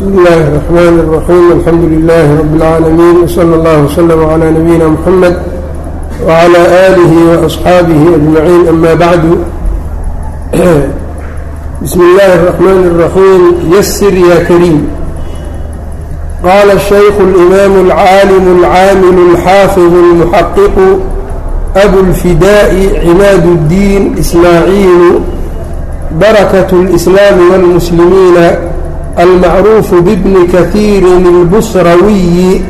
bsmi illaahi الرaxmaan الraxiim alxamdu lilaahi rabi اlcaalamiin wslى اllah wslm عlى nabiyina mxamed wعlى aalihi وaصxaabihi ajmaciin ama bacdu bismi اllahi الرaxmaan الraxiim yasir ya kariim qaala الشhaykhu اlimaamu اlcaalim اlcaamil اlxaafiظ اlmuxaqiqu abu اlfidaaءi cimaad اddiin ismaaciilu barakaة اlإslaami wاlmuslimiina almacruufu bibni kahiirin اlbusrawiyi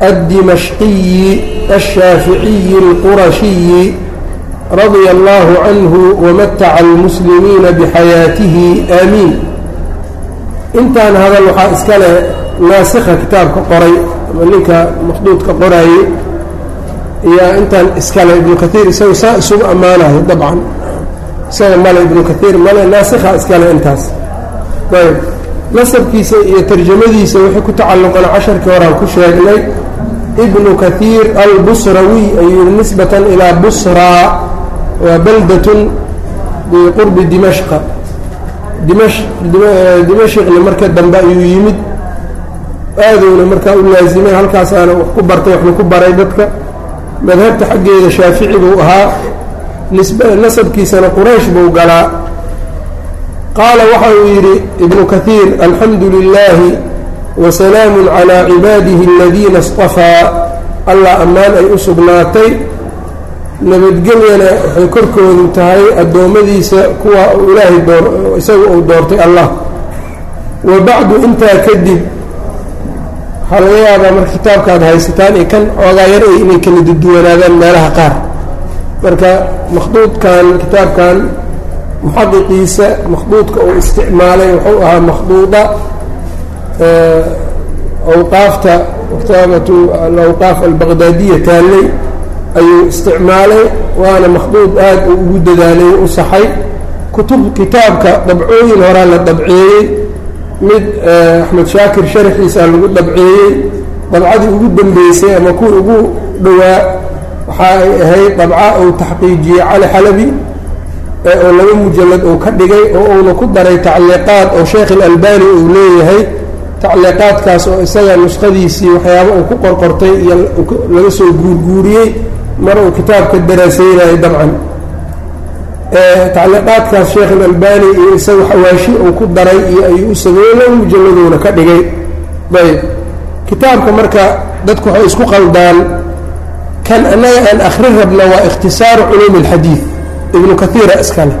addimashqiyi alshaaficiyi اlqurashiyi radia allahu canhu wamataca almuslimiina bixayaatihi aamiin intaan hadal waxaa iska leh naasikha kitaabka qoray ama ninka makhduudka qoraaye iyo intaan iskale ibnu kaiir isagu saa isugu ammaanayo dabcan isaga male ibnu kaiir male naasikha iskale intaas ayb nasabkiisa iyo tarjamadiisa wixii ku tacalluqan casharkii horaan ku sheegnay ibnu kaiir albusrawiy ayuu nisbatan ilaa busraa waa baldatun biqurbi dimashqa dimash dimashqna marka dambe ayuu yimid. Aadowna markaa u laasimay halkaasaana wax ku bartay waxna ku baray dadka. Madhabta xaggeeda shaafici buu ahaa. Nasabkiisana quraysh buu galaa qaala waxa uu yidhi ibnu kaiir alxamdu lilaahi wasalaamu calaa cibaadihi aladiina اstafaa allah ammaan ay u sugnaatay nabadgelyana waxay korkoodu tahay addoommadiisa kuwa ilaahay doo isaga uu doortay allah wa bacdu intaa kadib waxaa laga yaabaa marka kitaabkaad haysataan iyo kan xoogaa yar ay inay kala duduwanaadaan meelaha qaar marka makhduudkan kitaabkan muxaqiqiisa makhduudka uu isticmaalay wuxuu ahaa makhduuda awqaafta kitaabatu alawqaaf albaqdaadiya taalley ayuu isticmaalay waana makhduud aad uu ugu dadaalay u saxay. Kutub kitaabka dabcooyin horaa la dabceeyey mid axmed shaakir sharaxiisa lagu dabceeyey dabcadii ugu dambeysay ama kuwii ugu dhowaa waxa ay ahayd dabca uu taxqiijiyey cali xalabi oo laba mujalad uu ka dhigay oo uuna ku daray tacliiqaad oo sheekh ilalbani uu leeyahay tacliiqaadkaas oo isaga nuskhadiisii waxyaaba uu ku qorqortay iyo laga soo guurguuriyey mar uu kitaabka daraaseynayo dabcan. Tacliiqaadkaas sheekh ilalbani iyo isaga xawaashi uu ku daray iyo ayuu u sameeyey laba mujalladuuna ka dhigay. Ayb kitaabka marka dadku waxay isku qaldaan kan annaga aan akhrin rabna waa ikhtisaaru culuumi اlxadiid ibnu kaiira iska leh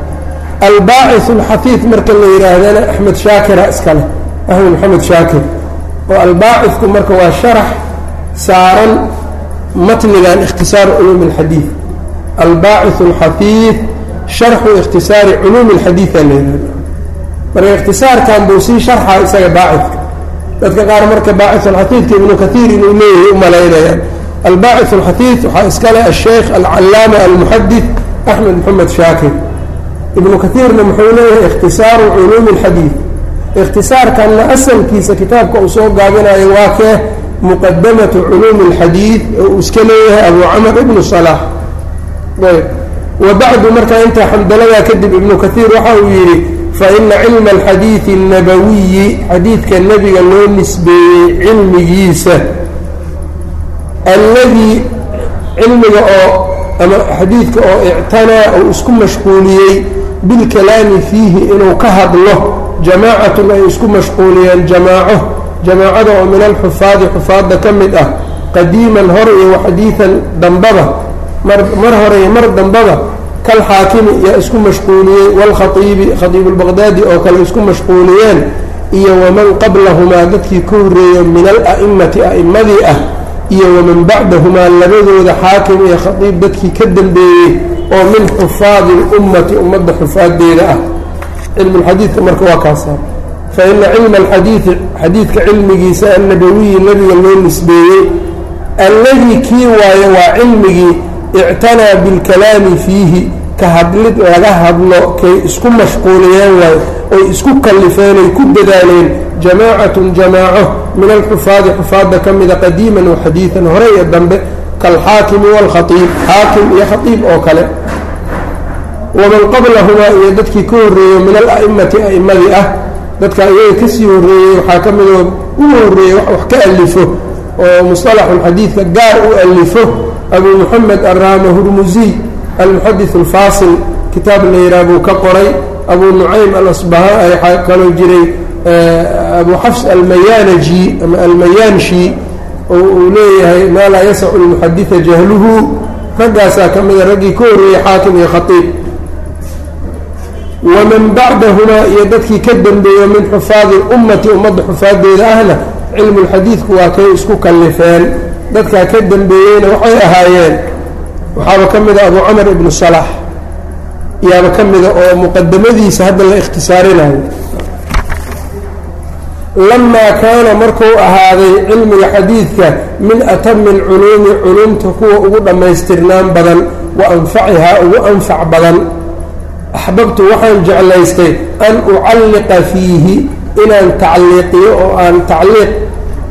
albaaciث اlxafiid marka la yidhaahdana axmed shaakira iska leh axmed maxamed shaakir oo albaaciثku marka waa sharax saaran matnigan ikhtisaaru culuumi اlxadiid albaaciث اlxafiid sharxu ikhtisaari culuumi اlxadiida la yidhahda marka ikhtisaarkan buu sii sharxa isaga baacidka dadka qaar marka baaciث اlxafiidka ibnu kaiir inuu leeyahay u malaynayaan albaaciث اlxafiid waxaa iska leh asheykh alcalaama almuxadid axmed moxamed shaakir ibnu kaiirna muxuu leeyahay ikhtisaaru culuumi اlxadiid ikhtisaarkanna asalkiisa kitaabka uu soo gaabinayo waa kee muqadamatu culuumi اlxadiid oo uu iska leeyahay abu camar ibnu salaax ayb wa bacdu markaa intaa xamdaladaa kadib ibnu kaiir waxa uu yidhi faina cilma alxadiidi الnabawiyi xadiidka nebiga loo nisbeeyey cilmigiisa alladii cilmiga oo ama xadiidka oo ictanaa uu isku mashquuliyey bilkalaami fiihi inuu ka hadlo jamaacatun ay isku mashquuliyeen jamaaco. Jamaacada oo min alxufaadi xufaadda ka mid ah qadiiman hore iyo waxadiidan dambaba. Mar hore iyo mar dambaba kalxaakimi yaa isku mashquuliyey waalkhaiibi khaiibu lbaqdaadi oo kale isku mashquuliyeen iyo waman qablahumaa dadkii ka horreeya min ala'imati a'immadii ah iyo waman bacdahumaa labadooda xaakim iyo khaiib dadkii ka dambeeyey oo min xufaadi اlummati ummadda xufaadeeda ah. Cilmulxadiidka marka waa kaasa fa ina cilma alxadiidi xadiidka cilmigiisa annabawiyi nebiga loo nisbeeyey alladii kii waayo waa cilmigii ictanaa bilkalaami fiihi ka hadlid laga hadlo kay isku mashquuliyeen waayo oy isku kallifeen oy ku dadaaleen jamaacatun jamaaco min alxufaadi xufaadda ka mida qadiiman wa xadiidan hore iyo dambe kaalxaakimi waalkhaiib xaakim iyo khaiib oo kale waman qablahumaa iyo dadkii ka horreeyo min ala'imati a'immadii ah dadka iyaga ka sii horreeyey waxaa ka midoo ugu horreeyey wax ka alifo oo musطalaxulxadiidka gaar u alifo abu moxamed araama hurmusiy almuxadis alfaasil kitaab la yidhaha buu ka qoray abu nucaym alasbaha waxaa kaloo jiray abu xafs almayanaji ama almayanshi oo uu leeyahay maa laa yasacu lmuxadida jahluhu. Raggaasaa ka mida raggii ka horreeyey xaakim iyo khaiib waman bacdahumaa iyo dadkii ka dambeeyo min xufaadi ummati ummadda xufaadeeda ahna cilmu lxadiidku waa kay isku kallifeen. Dadkaa ka dambeeyeyna waxay ahaayeen waxaaba ka mida abu camar ibnu salax yaaba ka mida oo muqadamadiisa hadda la ikhtisaarinayo lamaa kaana markuu ahaaday cilmiga xadiidka min atami alculuumi culumta kuwa ugu dhammaystirnaan badan wa anfacihaa ugu anfac badan axbabtu waxaan jeclaystay an ucalliqa fiihi inaan tacliiqiyo oo aan tacliiq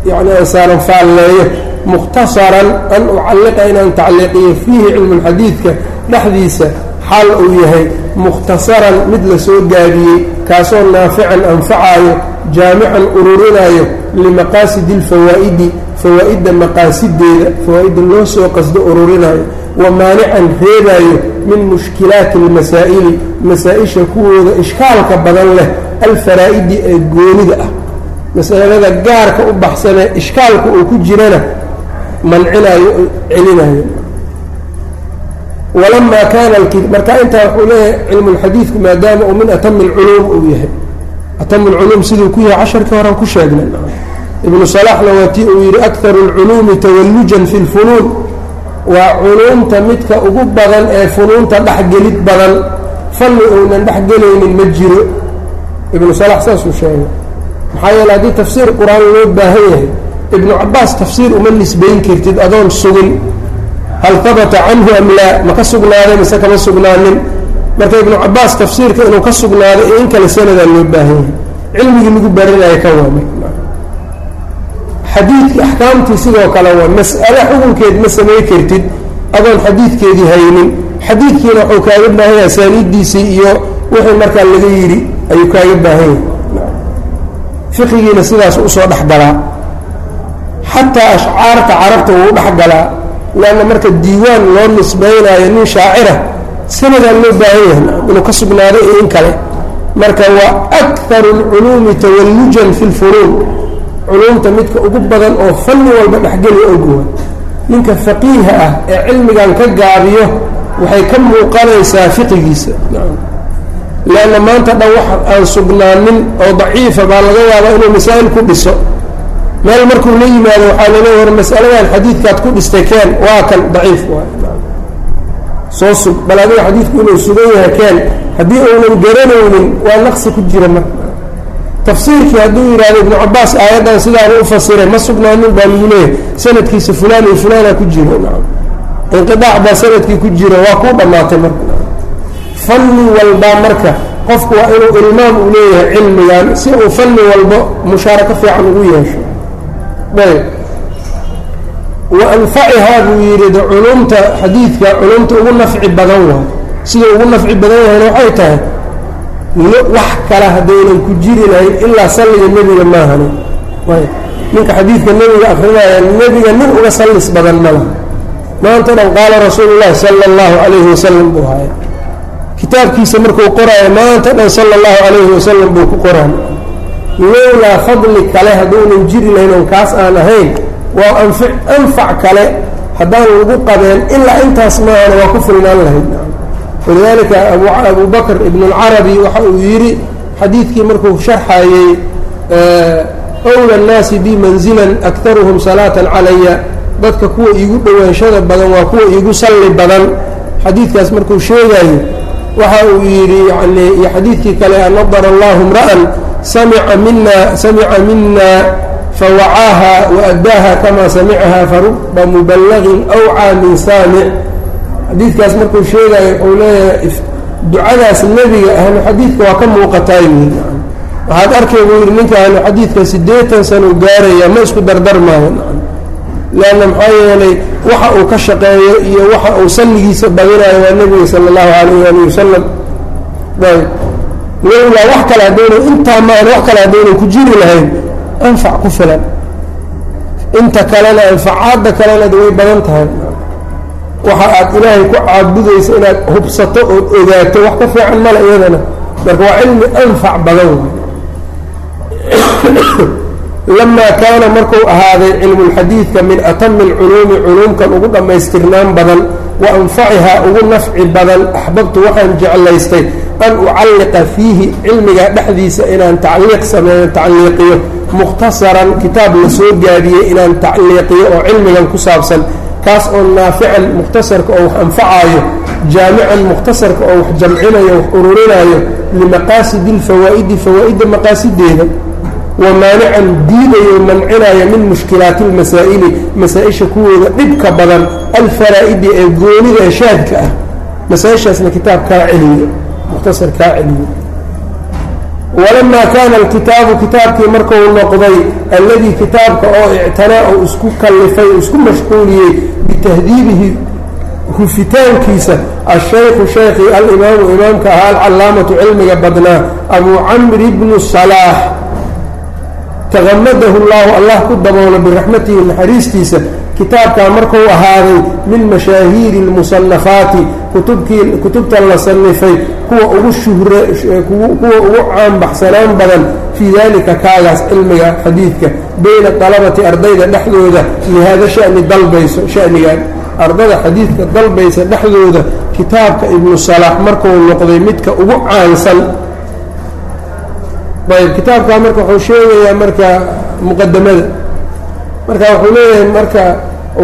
yani aan saaran faalleeyo mukhtasaran an ucalliqa inaan tacliiqiyo fiihi cilmulxadiidka dhexdiisa xaal uu yahay mukhtasaran mid la soo gaabiyey kaasoo naafican anfacaayo jaamican ururinaayo limaqaasidi alfawaa'idi fawaa'idda maqaasideeda fawaa'idda loo soo qasdo ururinaayo wa maanican reebaayo min mushkilaati almasaa'ili masaa-isha kuwooda ishkaalka badan leh alfaraa'idi ee goonida ah. Masalada gaarka u baxsanee ishkaalka uu ku jirana mancinayo oo celinayo. Walamaa kaana marka intaa wuxuu leeyahay cilmu lxadiidku maadaama uu min atami alculuum uu yahay atami alculuum siduu ku yahay casharkii horan ku sheegnay ibnu salaxna waa tii uu yidhi akharu alculuumi tawallujan fi lfunuun waa culuumta midka ugu badan ee funuunta dhexgelid badan fanni uunan dhexgelaynin ma jiro ibnu salax saasuu sheegay maxaa yeele haddii tafsiir qur'aan loo baahan yahay ibnu cabaas tafsiir uma nisbayn kartid adoon sugin hal habata canhu am laa ma ka sugnaaday mise kama sugnaanin marka ibnu cabaas tafsiirka inuu ka sugnaaday iyo in kale sanadaa loo baahan yahay. Cilmigii lagu baranaya ka waamay. Xadiidki axkaamtii sidoo kale waa mas'ale xukunkeed ma samay kartid adoon xadiidkeedii haynin. Xadiidkiina wuxuu kaaga baahan yahay asaaniiddiisii iyo wixii markaa laga yidhi ayuu kaaga baahan yahay. Fiqigiina sidaas u soo dhexgalaa. Xataa ashcaarta carabta wuu dhexgalaa leanna marka diiwaan loo nisbaynaayo nin shaacira sanadaa loo baahan yahay inuu ka sugnaaday iyo in kale. Marka waa akharu alculuumi tawallujan fi lfunuun culuumta midka ugu badan oo fanni walba dhexgeli ogowa ninka faqiiha ah ee cilmigan ka gaabiyo waxay ka muuqanaysaa fiqigiisa. Leanna maanta dhan wax aan sugnaanin oo daciifa baa laga yaabaa inuu masaa'il ku dhiso. Meel markuu la yimaado waxaa laleeya war mas'aladan xadiidkaad ku dhistay keen. Waa kan daciif waay soo sug bal adiga xadiidku inuu sugan yahay keen haddii uunan garanaynin waa naqsi ku jira marka tafsiirkii hadduu yidhahdo ibnu cabaas aayaddan sidaanu u fasiray ma sugnaanin baa lagu leeyahay sanadkiisa fulaan iyo fulaana ku jiro. Inqidaac baa sannadkii ku jira waa kuu dhammaatay marka. Fanni walbaa marka qofku waa inuu ilmaam u leeyahay cilmigan si uu fanni walbo mushaarako fiican ugu yeesho. Ayb wa anfacihaa buu yidhi culumta xadiidka culumta ugu nafci badan waay sida ugu nafci badan yahayna waxay tahay wax kale haddaynan ku jiri lahayn ilaa salliga nebiga maahani ninka xadiidka nebiga akrinaya nebiga nin uga sallis badan ma laha maanta dhan qaala rasuulu llahi sala allahu calayhi wasalam buu haya kitaabkiisa markuu qoraayo maanta dhan sala allahu calayhi wasalam buu ku qoray lowlaa fadli kale hadduunan jiri lahayn oon kaas aan ahayn waa anfi anfac kale haddaan lagu qabeen ilaa intaas maahana waa ku filnaan lahayd walidaalika abu bakr ibn اlcarabi waxa uu yidhi xadiidkii markuu sharxayey wla الnaasi bi manzilan aktaruhum salaatan calaya dadka kuwa iigu dhowaanshada badan waa kuwa iigu salli badan xadiidkaas markuu sheegayo waxa uu yidhi yani iyo xadiidkii kale nadara allahu imra'an samica mina samica mina fawacaaha waadaaha kama samicaha faruba mubalagin awcaa min saamic xadiidkaas markuu sheegayo wuxuu leeyahay ducadaas nebiga ahlu xadiidka waa ka muuqataa waxaad arkay buu yidhi ninka xadiidka siddeetan sano gaaraya ma isku dardarmaayo leanna maxaa yeelay waxa uu ka shaqeeyo iyo waxa uu salligiisa badinayo waa nebiga sala allahu calayh alih wasalam ayb lowlaa wax kale haddayna intaa maan wax kale haddaynan ku jiri lahayn anfac ku filan. Inta kalena anfacaadda kalena way badan tahay. Waxa aad ilaahay ku caabudaysa inaad hubsato ood ogaato wax ka fiican male iyadana. Marka waa cilmi anfac badan. Lamaa kaana markuu ahaaday cilmulxadiidka min atami alculuumi culuumkan ugu dhammaystirnaan badan wa anfacihaa ugu nafci badan axbabtu waxaan jeclaystay an ucalliqa fiihi cilmiga dhexdiisa inaan tacliiq sameeyo tacliiqiyo mukhtasaran kitaab la soo gaabiyey inaan tacliiqiyo oo cilmigan ku saabsan kaas oo naafican mukhtasarka oo wax anfacaayo jaamican mukhtasarka oo wax jamcinayo wax ururinaayo limaqaasidi اlfawaa'idi fawaa'idda maqaasideeda wa maanican diidayo mancinaayo min mushkilaati اlmasaa'ili masaa-isha kuwooda dhibka badan alfaraa'idi ee goonida ee shaadka ah. Masaa-ishaasna kitaab kaa celiyo mukhtasar kaa celiyo walamaa kaana alkitaabu kitaabkii markuu noqday alladii kitaabka oo ictanaa u isku kallifay isku mashquuliyey bitahdiibihi hufitaankiisa ashaykhu shaykhii alimaamu imaamka ahaa alcallaamatu cilmiga badnaa abuu camri bnu salaax taqamadahu llahu allah ku daboolo biraxmatihi naxariistiisa. kitaabkaa markuu ahaaday min mashaahiiri اlmusanafaati kutubkii kutubtan la sanifay kuwa ugu shuhra kuwa ugu caanbaxsanaan badan. fii dalika kaagaas cilmiga xadiidka bayna dalabati ardayda dhexdooda lihaada shani dalbayso shanigan ardada xadiidka dalbaysa dhexdooda. kitaabka ibnu salaax markuu noqday midka ugu caansan ayb kitaabkaa marka wuxuu sheegayaa marka muqadamada marka wuxuu leeyahay marka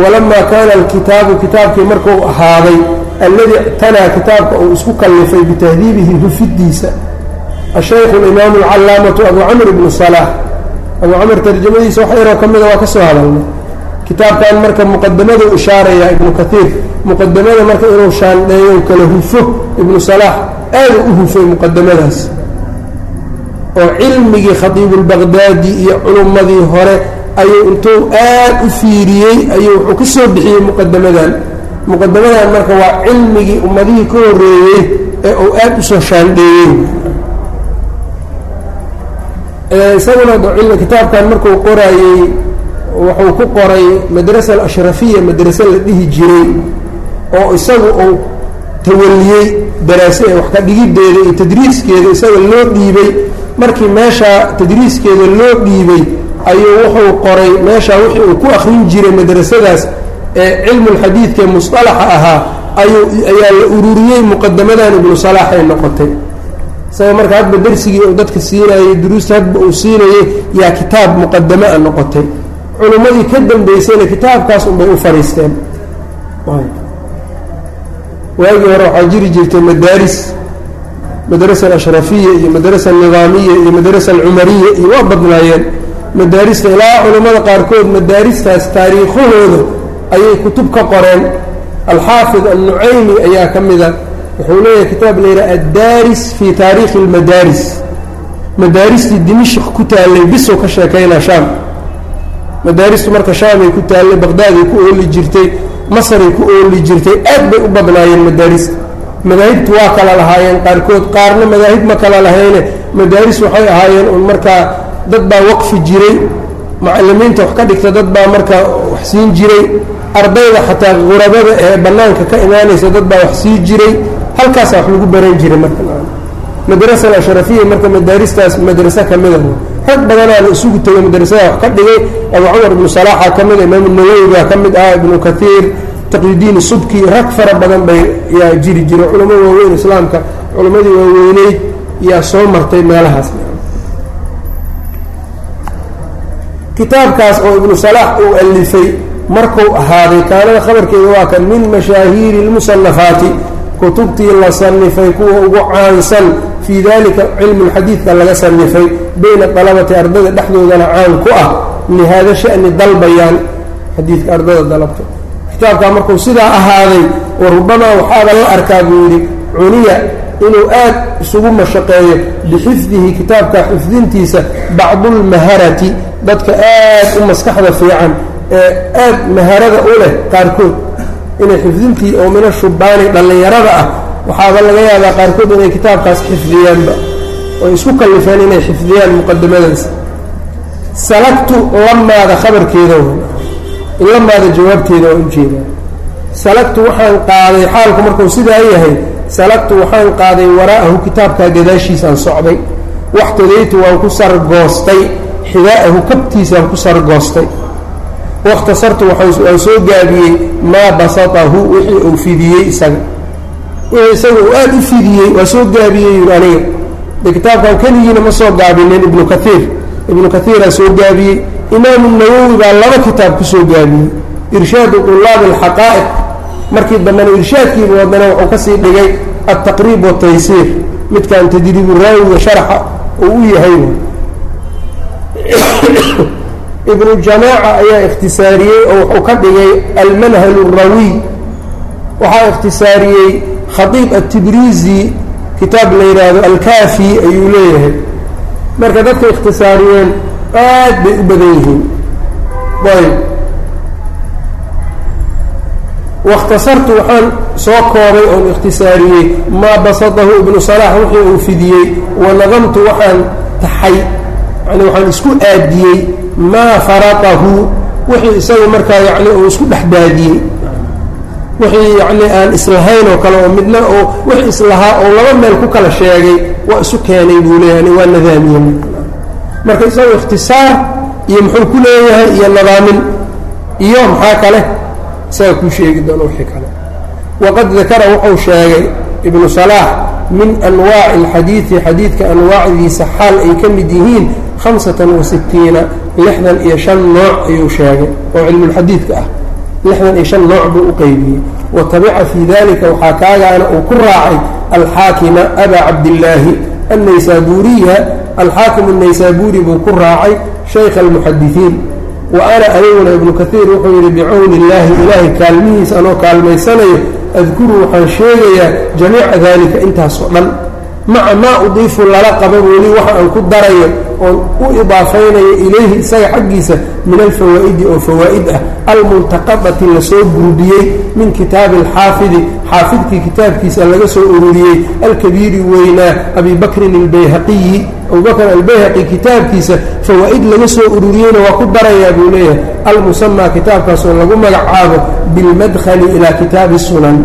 walamaa kaana alkitaabu kitaabkii markuu ahaaday alladii ictanaa kitaabka uu isku kallifay bitahdiibihi hufidiisa ashaykhu alimaamu alcallaamatu abu camr ibnu salaax abu camr tarjamadiisa wax yaroo ka mida waa ka soo hadalnay. Kitaabkan marka muqadamaduu ishaarayaa ibnu kaiir muqadamada marka inuu shaandheeyo kala hufo ibnu salaax aada u hufay muqadamadaas oo cilmigii khadiibulbaqdaadi iyo culummadii hore ayuu intuu aad u fiiriyey ayuu wuxuu ka soo bixiyey muqadamadan muqadamadan marka waa cilmigii ummadihii ka horeeyey ee uu aad u soo shaandheeyey. Isaguna kitaabkan markuu qoraayey wuxuu ku qoray madrasa alashrafiya madrase la dhihi jiray oo isagu uu tawaliyey daraase ee wax ka dhigiddeeda iyo tadriiskeeda isaga loo dhiibay markii meeshaa tadriiskeeda loo dhiibay ayuu wuxuu qoray meeshaa wixii uu ku akrin jiray madrasadaas ee cilmulxadiidka musطalaxa ahaa ayuu ayaa la ururiyey muqadamadan ibnu salaax ay noqotay. Isaga marka hadba dersigii uu dadka siinayey duruusta hadba uu siinayey yaa kitaab muqadamo a noqotay. Culummadii ka dambeysayna kitaabkaas unbay u fariisteen waagii hore waxaa jiri jirtay madaaris madrasa alashrafiya iyo madrasa alnidaamiya iyo madrasa alcumariya iyo waa badnaayeen madaarista ilaa culammada qaarkood madaaristaas taariikhahooda ayay kutub ka qoreen alxaafid annucaymi ayaa ka mida wuxuu leeyahay kitaab layidhaha addaaris fii taariikhi اlmadaaris madaaristii dimishq ku taallay bisow ka sheekaynaa shaam madaaristu marka shaamay ku taallay baqdaaday ku ooli jirtay masaray ku ooli jirtay aad bay u badnaayeen madaarista madaahibtu waa kala lahaayeen qaarkood qaarna madaahib ma kala lahayne madaaris waxay ahaayeen un markaa dad baa waqfi jiray mucalimiinta wax ka dhigta dad baa markaa wax siin jiray ardayda xataa qurabada ee bannaanka ka imaanaysa dad baa wax sii jiray halkaasaa wax lagu baran jiray marka. Madrasa alashrafiya marka madaaristaas madrase ka mida rag badanaana isugu tegay madrasada wax ka dhigay abu cumar ibnu salaaxa ka mid imaamu nawowi baa ka mid ah ibnu kaiir taqyidiin subki rag fara badan bay yaa jiri jira. Culamo waaweyn islaamka culammadii waaweyneyd yaa soo martay meelahaas. Kitaabkaas oo ibnu salaax uu alifay markuu ahaaday kaanada khabarkeeda waa kan min mashaahiiri اlmusanafaati kutubtii la sanifay kuwa ugu caansan fii dalika cilmi lxadiidka laga sanifay bayna dalabati ardada dhexdoodana caan ku ah lihaada shani dalbayaan xadiidka ardada dalabta kitaabkaa markuu sidaa ahaaday wa rubamaa waxaaba la arkaa buu yidhi cuniya inuu aad isugu mashaqeeyo bixifdihi kitaabka xifdintiisa bacdulmaharati dadka aad u maskaxda fiican ee aad maharada u leh qaarkood. Inay xifdintii oo mina shubaani dhallinyarada ah waxaaba laga yaabaa qaarkood inay kitaabkaas xifdiyaanba oo isku kallifeen inay xifdiyaan muqadamadaas salagtu lamaada khabarkeeda lamaada jawaabteeda waa u jeedaa salagtu waxaan qaaday xaalku markuu sidaa yahay salagtu waxaan qaaday waraa'ahu kitaabkaa gadaashiisaan socday. Waxtadaytu waan ku sargoostay xidaa'ahu kabtiisaan ku sargoostay. Wakhtasartu waan soo gaabiyey maa basatahu wixii uu fidiyey isaga. Wixii isaga uu aada u fidiyey waa soo gaabiyey aniga. De kitaabkan keligiina ma soo gaabinin ibnu kaiir ibnu kaiiraa soo gaabiyey imaamu nawowi baa laba kitaab ku soo gaabiyey irshaadu طulaabi اlxaqaa'iq markii dambena irshaadkiiba wadana wuxuu kasii dhigay altaqriib waataysiir midkan tadriibu raawiga sharxa uu u yahay ibnu jamaaca ayaa ikhtisaariyey oo wuxuu ka dhigay almanhal الrawiy waxaa ikhtisaariyey khaiib atibrizi kitaab la yidhaahdo alkaafi ayuu leeyahay marka dadka ikhtisaariyeen aad bay u badan yihiin. Ayb. Wakhtasartu waxaan soo koobay oon ikhtisaariyey maa basatahu ibnu salaax wixii uu fidiyey wanadamtu waxaan taxay. Yani waxaan isku aadiyey maa faratahu wixii isagu markaa yani uu isku dhex daadiyey wixii yacni aan islahayn oo kale oo midna oo wixii islahaa oo laba meel ku kala sheegay waa isu keenay buu leeyahay waa nadaamiyey marka isagu ikhtisaar iyo muxuu ku leeyahay iyo nadaamin iyo maxaa kale? Isaga kuu sheegi doono wixii kale. Waqad dakara wuxuu sheegay ibnu salaax min anwaaci alxadiidi xadiidka anwaacdiisa xaal ay ka mid yihiin hamsatan wa sitiina lixdan iyo shan nooc ayuu sheegay oo cilmulxadiidka ah lixdan iyo shan nooc buu u qeybiyey wa tabica fii dalika waxaa kaagaana uu ku raacay alxaakima abaa cabdillaahi annaysaabuuriya. Alxaakim annaysaabuuri buu ku raacay shaykha almuxadisiin wa ana aniguna ibnu kaiir wuxuu yidhi bicawni illaahi ilaahay kaalmihiisa anoo kaalmaysanayo adkuru waxaan sheegayaa jamiica dalika intaasoo dhan maca maa udiifu lala qaba weli waxa aan ku darayo oon u idaafaynayo ilayhi isaga xaggiisa min alfawaa'idi oo fawaa'id ah almuntaqadati la soo gurubiyey min kitaabi alxaafidi xaafidkii kitaabkiisa laga soo ururiyey alkabiiri weynaa abi bakrin albayhaqiyi. Abubakr albayhaqi kitaabkiisa fawaa'id laga soo ururiyeyna waa ku darayaa buu leeyahay almusamaa kitaabkaasoo lagu magacaabo bilmadkhali ilaa kitaabi sunan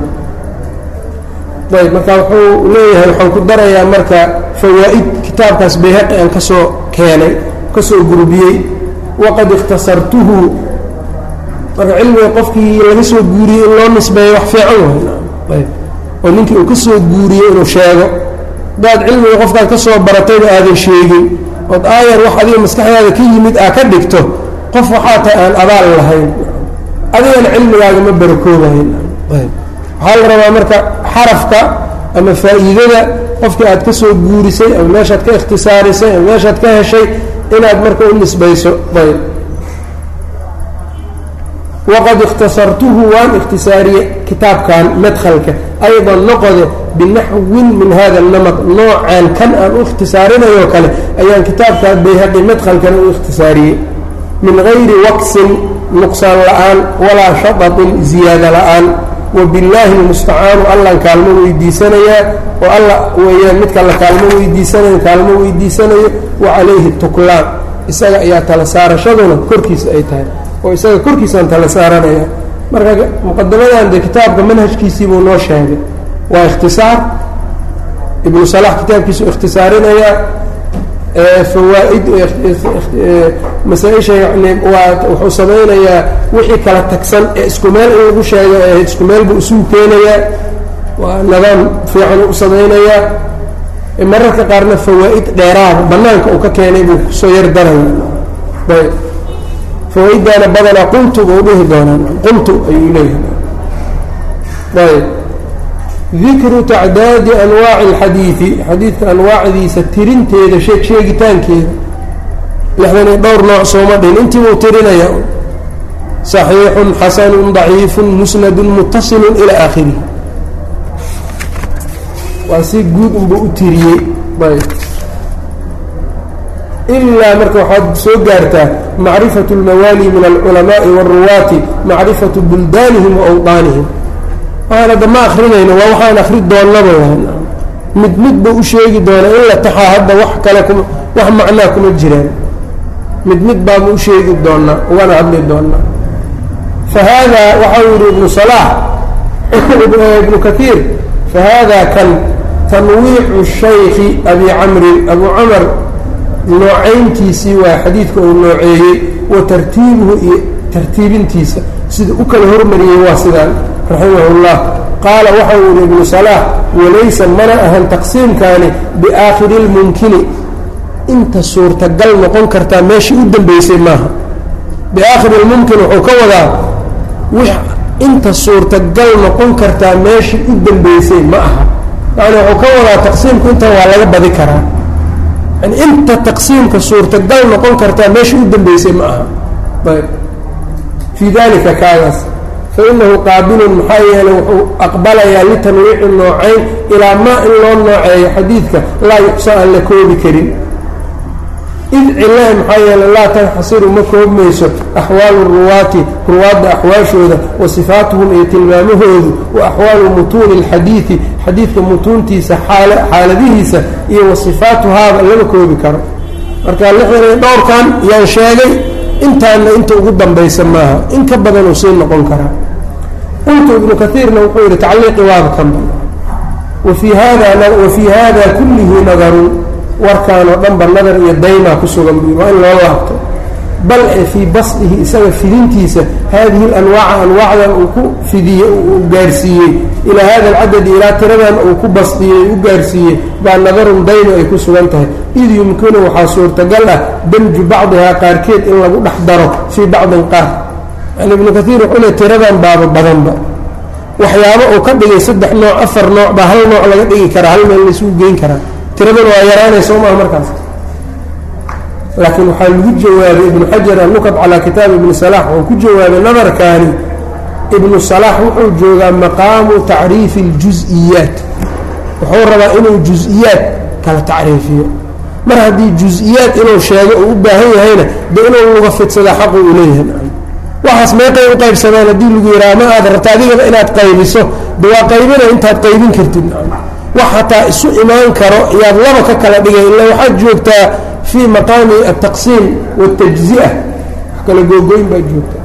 ayb marka wuxuu leeyahay waxaan ku darayaa marka fawaa'id kitaabkaas bayhaqi aan ka soo keenay ka soo gurubiyey. Waqad ikhtasartuhu. Marka cilmiga qofkii laga soo guuriyey in loo nisbeeyo wax fiican waay. Oo ninkii uu ka soo guuriyey inuu sheego. Hadaad cilmiga qofkaad ka soo baratayba aadan sheegin. Ood aayar wax adiga maskaxdaada ka yimid aa ka dhigto. Qof waxaa tahay aan abaal lahayn. Adigana cilmigaaga ma barakoobahayn ayb waxaa la rabaa marka xarafka ama faa'iidada qofkii aad ka soo guurisay ama meeshaad ka ikhtisaarisay ama meeshaad ka heshay inaad marka u nisbayso. Ayb waqad ikhtasartuhu waan ikhtisaariyey kitaabkan madhalka aydan noqode binaxwin min hada namad noocan kan aan u ikhtisaarinayoo kale ayaan kitaabkaa bayhaqi madhalkana u ikhtisaariyey min gayri waksin nuqsaan la'aan walaa shadatin ziyaada la'aan wabillaahi lmustacaanu allan kaalmo weydiisanayaa oo alla weeyaan midka la kaalmo weydiisanayo kaalmo weydiisanayo wa calayhi tuklaan isaga ayaa tala saarashaduna korkiisa ay tahay oo isaga korkiisaan tala saaranaya marka muqadamadan de kitaabka manhajkiisii buu noo sheegay waa ikhtisaar ibnu salax kitaabkiisu ikhtisaarinayaa fawaaid masaa-isha yani waa wuxuu samaynayaa wixii kala tagsan ee isku meel in lagu sheego ee isku meel buu isugu keenayaa. Waa nidaam fiican u samaynayaa. Mararka qaarna fawaa'id dheeraada banaanka uu ka keenay buu ku soo yar daraya ayb. Fawaaiddaana badanaa qultu buu dhihi doonaa. Qultu ayuu leeyahay. Ayb dikru tacdaadi anwaaci alxadiidi xadiidka anwaacdiisa tirinteeda sheegitaankeeda. Lixdaniyo dhowr nooc sooma dhihin. Intiibuu tirinaya saxiixun xasanun daciifun musnadun mutasilun ilaa aakhirihi. Waa si guud unbuu u tiriyey. Ilaa marka waxaad soo gaartaa macrifatu اlmawaali min alculamaai wاlruwaati macrifatu buldaanihim waawdaanihim waxaan hadda ma akrinayno waa waxaan akri doonnaba mid mid buu u sheegi doonaa in la taxaa hadda wax kale kuma wax macnaa kuma jiraan mid mid baanu u sheegi doonaa ugana hadli doonaa fa haadaa waxau yihi ibnu salaax ibnu kaiir fa haadaa kan tanwiicu shayki abi camrin abu camar noocayntiisii waa xadiidka uu nooceeyey wa tartiibuhu iyo tartiibintiisa. Sida u kala hormariyey waa sidaan raximah اllah qaala waxau yihi ibnu salaax walaysa mana ahan taqsiimkaani biaakhiri اlmumkini inta suurtagal noqon kartaa meeshii u dambeysay maaha biaakhiri اlmumkin wuxuu ka wadaa inta suurtagal noqon kartaa meeshii u dambeysay ma aha yani wuxuu ka wadaa taqsiimku intan waa laga badi karaa yani inta taqsiimka suurtagal noqon kartaa meeshii u dambeysay ma aha ayb fii dalika kaagaas fainahu qaabilun maxaa yeelay wuxuu aqbalayaa litanwiici noocayn ilaa maa in loo nooceeyo xadiidka laa yuxsa aan la koobi karin id cilahi maxaa yeelay laa tanxasiru ma koobmayso axwaalu ruwaati ruwaadda axwaashooda wa sifaatuhum iyo tilmaamahoodu wa axwaalu mutuuni اlxadiidi xadiidka mutuuntiisa xaaladihiisa iyo wa sifaatuhaaba lama koobi karo marka lixdan dhowrkan yaan sheegay intaana inta ugu dambaysa maaha. In ka badanuu sii noqon karaa. Qultu ibnu kaiirna wuxuu yihi tacliiqi waaba kanba wafii hada wafii hada kullihi nadarun warkaan dhanba nadar iyo daymaa ku sugan buu waa in loo laabto bal e fii basdihi isaga fidintiisa haadihi alanwaaca anwaacdan uu ku fidiyey uu gaarsiiyey. Ilaa hada alcadadi ilaa tiradan uu ku basdiyey u gaarsiiyey baa nadarun dayma ay ku sugan tahay. Id yumkinu waxaa suurtagal ah damju bacdihaa qaarkeed in lagu dhex daro fii bacdin qaar. Yani ibnu kaiir wuxuu le tiradan baaba badanba. Waxyaabo uu ka dhigay saddex nooc afar nooc baa hal nooc laga dhigi karaa hal meel laisugu geyn karaa. Tiradan waa yaraanaysa maaha markaas laakiin waxaa lagu jawaabay ibnu xajar annukat calaa kitaabi ibni salaax wuxuu ku jawaabay nadarkaani ibnu salaax wuxuu joogaa maqaamu tacriifi اljus-iyaat wuxuu rabaa inuu jus-iyaad kala tacriifiyo. Mar haddii jus-iyaad inuu sheego uu u baahan yahayna de inuu luga fidsadaa xaqu uu leeyahay. Waxaas meeqay u qaybsamaan haddii lagu yidhaha ma aad rabta adigaba inaad qaybiso? De waa qaybina intaad qaybin kartid wax hataa isu imaan karo yaad laba ka kala dhigay illa waxaad joogtaa fii maqaami altaqsiim wax kala googoyn baad joogtaa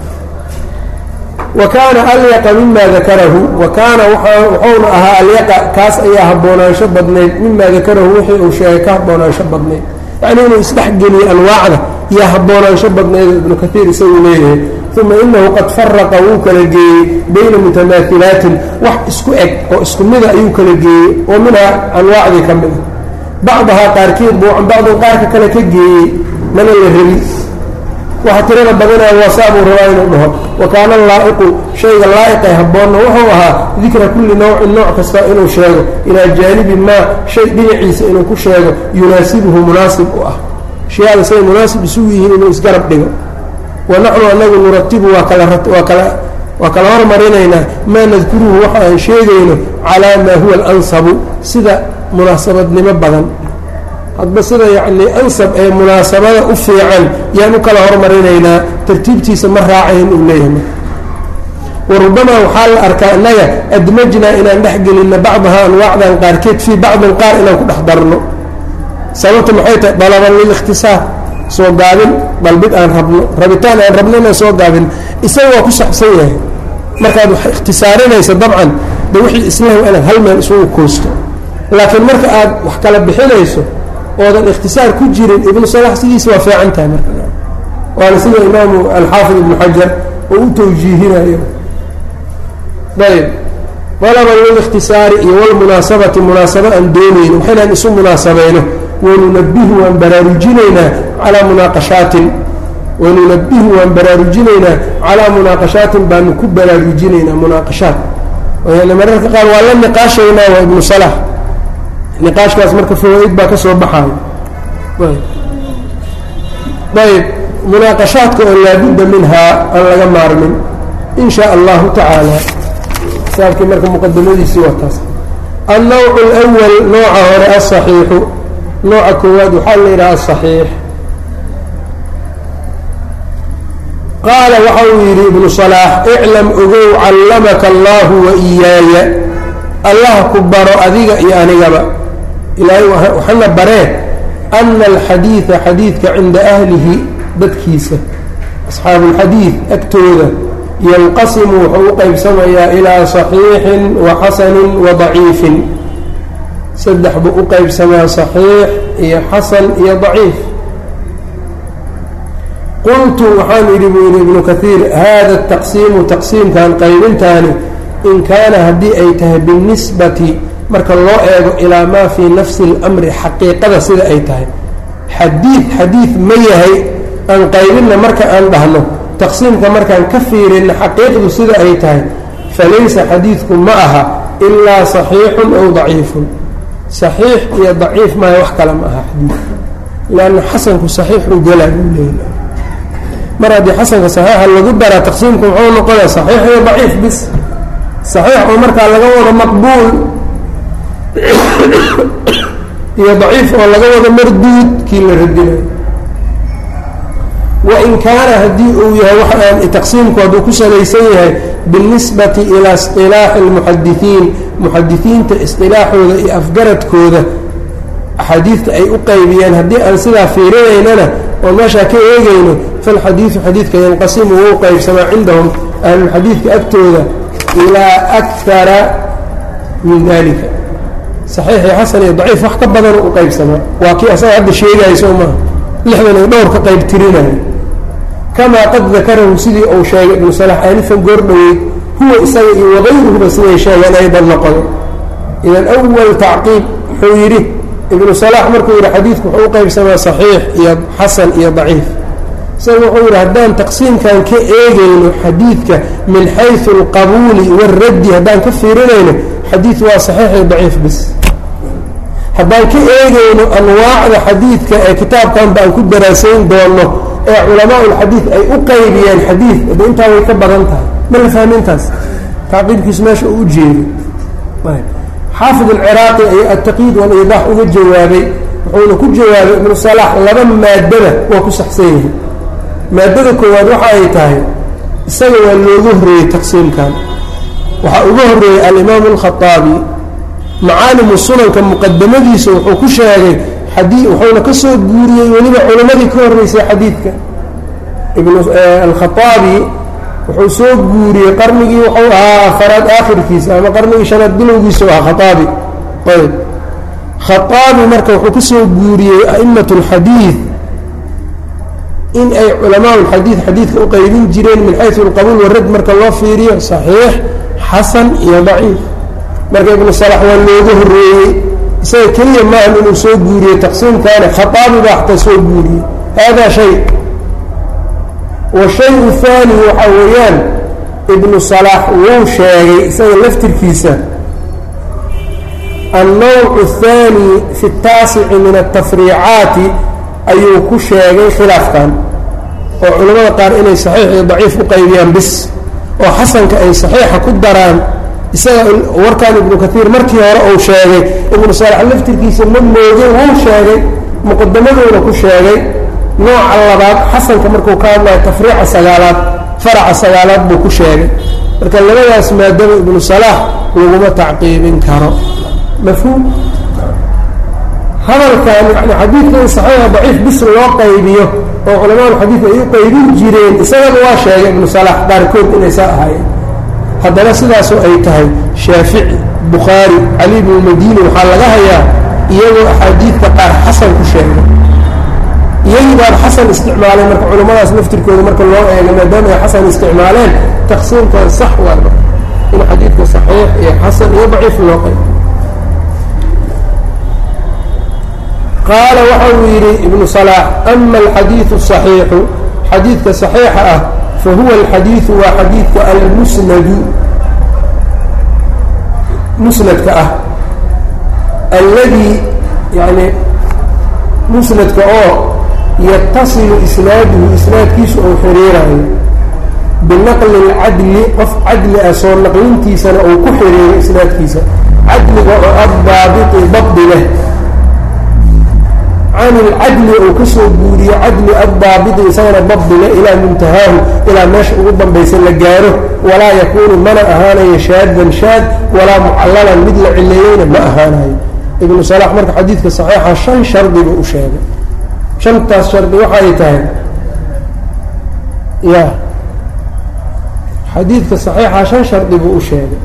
wa kaana alyaqa mima dakarahu wa kaana wuxuuna ahaa alyaqa kaas ayaa haboonaansho badnayd mima dakarahu wixii uu sheegay ka haboonaansho badnayd. Yacni inuu isdhexgeliyo anwaacda iyo haboonaansho badnayd ibnu kaiir isagu leeyahay uma inahu qad faraqa wuu kala geeyey bayna mutamaahilaatin wax isku eg oo isku mida ayuu kala geeyey oo minhaa anwaacdii ka mida bacdahaa qaarkeed buu can bacdin qaarka kale ka geeyey mana la rabi waxa tirada badanaa waasaabuu rabaa inuu dhaho wa kaana laa'iqu shayga laa'iqee habboonna wuxuu ahaa dikra kulli nowcin nooc kasta inuu sheego ilaa jaanibi maa shay dhinaciisa inuu ku sheego yunaasibuhu munaasib u ah shayaada say munaasib isugu yihiin inuu isgarab dhigo wanaxnu anagu nuratibu waa kala waa kala hormarinaynaa maa nadkuruhu waxa aan sheegayno calaa maa huwa alansabu sida munaasabadnimo badan hadba sida yacnii ansab ee munaasabada u fiican yaan u kala hormarinaynaa tartiibtiisa ma raacayn uu leeyahay warubamaa waxaa la arkaa innaga admajnaa inaan dhex gelinna bacdaha anwaacdan qaarkeed fii bacdin qaar inaan ku dhex darno sababta maxay tahay dalaban lilikhtisaar soo gaabin dalbid aan rabno rabitaan aan rabno inaan soo gaabin isaga waa ku saxsan yahay. Markaad wax ikhtisaarinaysa dabcan de wixii islahu inaad hal meel isugu koosto laakiin marka aad wax kala bixinayso oodan ikhtisaar ku jirin ibnu salax sidiisa waa fiican tahay marka. Waana sida imaamu alxaafid ibnu xajar oo u tawjiihinayo. Ayb dalaban lilikhtisaari iyo walmunaasabati munaasabo aan doonayno waxaynaan isu munaasabayno wanunabihu waan baraarujinaynaa calaa munaaqashaatin wanunabihu waan baraarujinaynaa calaa munaaqashaatin baanu ku baraarujinaynaa munaaqashaat yani mararka qaar waa la niqaashaynaa waa ibnu salax niqaashkaas marka fawaa-id baa ka soo baxayo ayb munaaqashaadka oo laabudda minhaa aan laga maarmin in shaa allahu tacaala kitaabkii marka muqadamadiisii waa taas. Alwal nooca hore asaxiixu nooca koowaad waxaa la yidhahaa saxiix. Qaala waxa uu yidhi ibnu salaax iclam ogow callamaka allaahu wa iyaaya. Allah ku baro adiga iyo anigaba. Ilaahay waxana baree ana alxadiida xadiidka cinda ahlihi dadkiisa. Asxaabuulxadiid agtooda. Yanqasimu wuxuu u qaybsamayaa ilaa saxiixin wa xasanin wa daciifin saddex buu u qaybsamaa saxiix iyo xasan iyo daciif. Qultu waxaan idhi buu yidhi ibnu kaiir hada taqsiimu taqsiimkan qaybintaani in kaana haddii ay tahay binisbati marka loo eego ilaa maa fii nafsi اlamri xaqiiqada sida ay tahay. Xadiid xadiid ma yahay aan qaybinna marka aan dhahno. Taqsiimka markaan ka fiirinna xaqiiqdu sida ay tahay falaysa xadiidku ma aha ilaa saxiixun ow daciifun saxiix iyo daciif maayo wax kale ma aha. Xadiid leanna xasanku saxiix uu gelaa buu leeyah mar haddii xasanka saxiixa lagu daraa taqsiimku muxuu noqodaa saxiix iyo daciif bis. Saxiix oo markaa laga wado maqbuul iyo daciif oo laga wado marduud kii la radinayo wain kaana haddii uu yahay waxaan taqsiimku hadduu ku salaysan yahay biاlnisbati ilaa isilaaxi اlmuxadisiin muxadisiinta isilaaxooda iyo afgaradkooda axaadiidta ay u qaybiyeen haddii aan sidaa fiirinaynana oon meeshaa ka eegayno falxadiidu xadiidka yanqasimu wou qaybsamaa cindahum ahlulxadiidka agtooda ilaa akara min dalika saxiix iyo xasan iyo daciif wax ka badan u qaybsamaa waa kii asaga hadda sheegaayo soo maaha lixdan iyo dhowr ka qayb tirinayo kamaa qad dakarahu sidii uu sheegay ibnu salax aanifan goordhoweyd huwa isaga iyo wagayruhuba siday sheegeen aydan noqodo idan awal tacqiib wuxuu yidhi ibnu salax markuu yidhi xadiidku wuxuu u qaybsamaa saxiix iyo xasan iyo daciif isaga wuxuu yidhi haddaan taqsiimkan ka eegayno xadiidka min xaysu alqabuuli waaraddi haddaan ka fiirinayno xadiid waa saxiix iyo daciif bis haddaan ka eegayno anwaacda xadiidka ee kitaabkanba aan ku daraasayn doono ee culamaa ulxadiid ay u qaybiyeen xadiid de intaa way ka badan tahay ma la fahmintaas? Tacqiibkiisu meesha uu ujeedo xaafid alciraaqi ayaa ataqyiid waliidaax uga jawaabay wuxuuna ku jawaabay ibnu salaax laba maadada waa ku saxsan yahay. Maadada koowaad waxa ay tahay isaga waa looga horreeyey taqsiimkan. Waxaa uga horreeyey alimaamu alkhaaabi macaalimu sunanka muqadamadiisa wuxuu ku sheegay xadii wuxuuna ka soo guuriyey weliba culimmadii ka horreysay xadiidka. Alkhaaabi wuxuu soo guuriyey qarnigii wuxuu ahaa afaraad aakhirkiisa ama qarnigii shanaad bilowgiisa ahaa khaaabi ayb khaaabi marka wuxuu ka soo guuriyey a'imat اlxadiid in ay culamaa lxadiid xadiidka u qaybin jireen min xaysu alqabuul warad marka loo fiiriyo saxiix xasan iyo daciif. Marka ibnu salax waa looga horreeyey isaga keliya maahan inuu soo guuriyo taqsiimkaana khaaabi baa xataa soo guuriyey. Haadaa shay. Washay-u faani waxaa weeyaan ibnu salaax wuu sheegay isaga laftirkiisa annawcu athaani fi اtaasici min atafriicaati ayuu ku sheegay khilaafkan. Oo culimmada qaar inay saxiix iyo daciif u qaybiyaan bis oo xasanka ay saxiixa ku daraan isaga warkan ibnu kaiir markii hore uu sheegay ibnu salax laftirkiisa ma moogay wuu sheegay muqadamaduuna ku sheegay nooca labaad xasanka markuu ka hadlayo tafriica sagaalaad faraca sagaalaad buu ku sheegay. Marka labadaas maadaba ibnu salaax laguma tacqiibin karo. Mafhuum? Hadalkan yani xadiidka in saxiixa daciif bis loo qaybiyo oo culamaaulxadiid ay u qaybin jireen isagaba waa sheegay ibnu salaax qaarkood inay saa ahaayeen haddana sidaasoo ay tahay shaafici bukhaari cali ibnu madiini waxaa laga hayaa iyagoo axaadiidka qaar xasan ku sheegay. Iyagii baan xasan isticmaalay marka culammadaas laftirkooda marka loo eega maadaama ay xasan isticmaaleen taqsiimkan sax waay in xadiidka saxiix iyo xasan iyo daciif loo qeyb qaala waxa uu yidhi ibnu salaax ama alxadiidu saxiixu xadiidka saxiixa ah fahuwa alxadiidu waa xadiidka almusnadu musnadka ah alladii yani musnadka oo yatasilu isnaaduhu isnaadkiisu uu xiriirayo binaqli اlcadli qof cadli ah soo naqlintiisana uu ku xiriiro isnaadkiisa cadliga oo addaabiti dabdi leh can uu ka soo guuriyo cadli addaabiti isagana dabdile ilaa muntahaahu ilaa meesha ugu dambaysa la gaaro walaa yakuunu mana ahaanayo shaadan shaad walaa mucallalan mid la cileeyeyna ma ahaanayo ibnu salax marka xadiidka saxiixa shan shardiba u sheegay shantaas shardi waxay tahay ya xadiidka saxiixa shan shardi buu u sheegay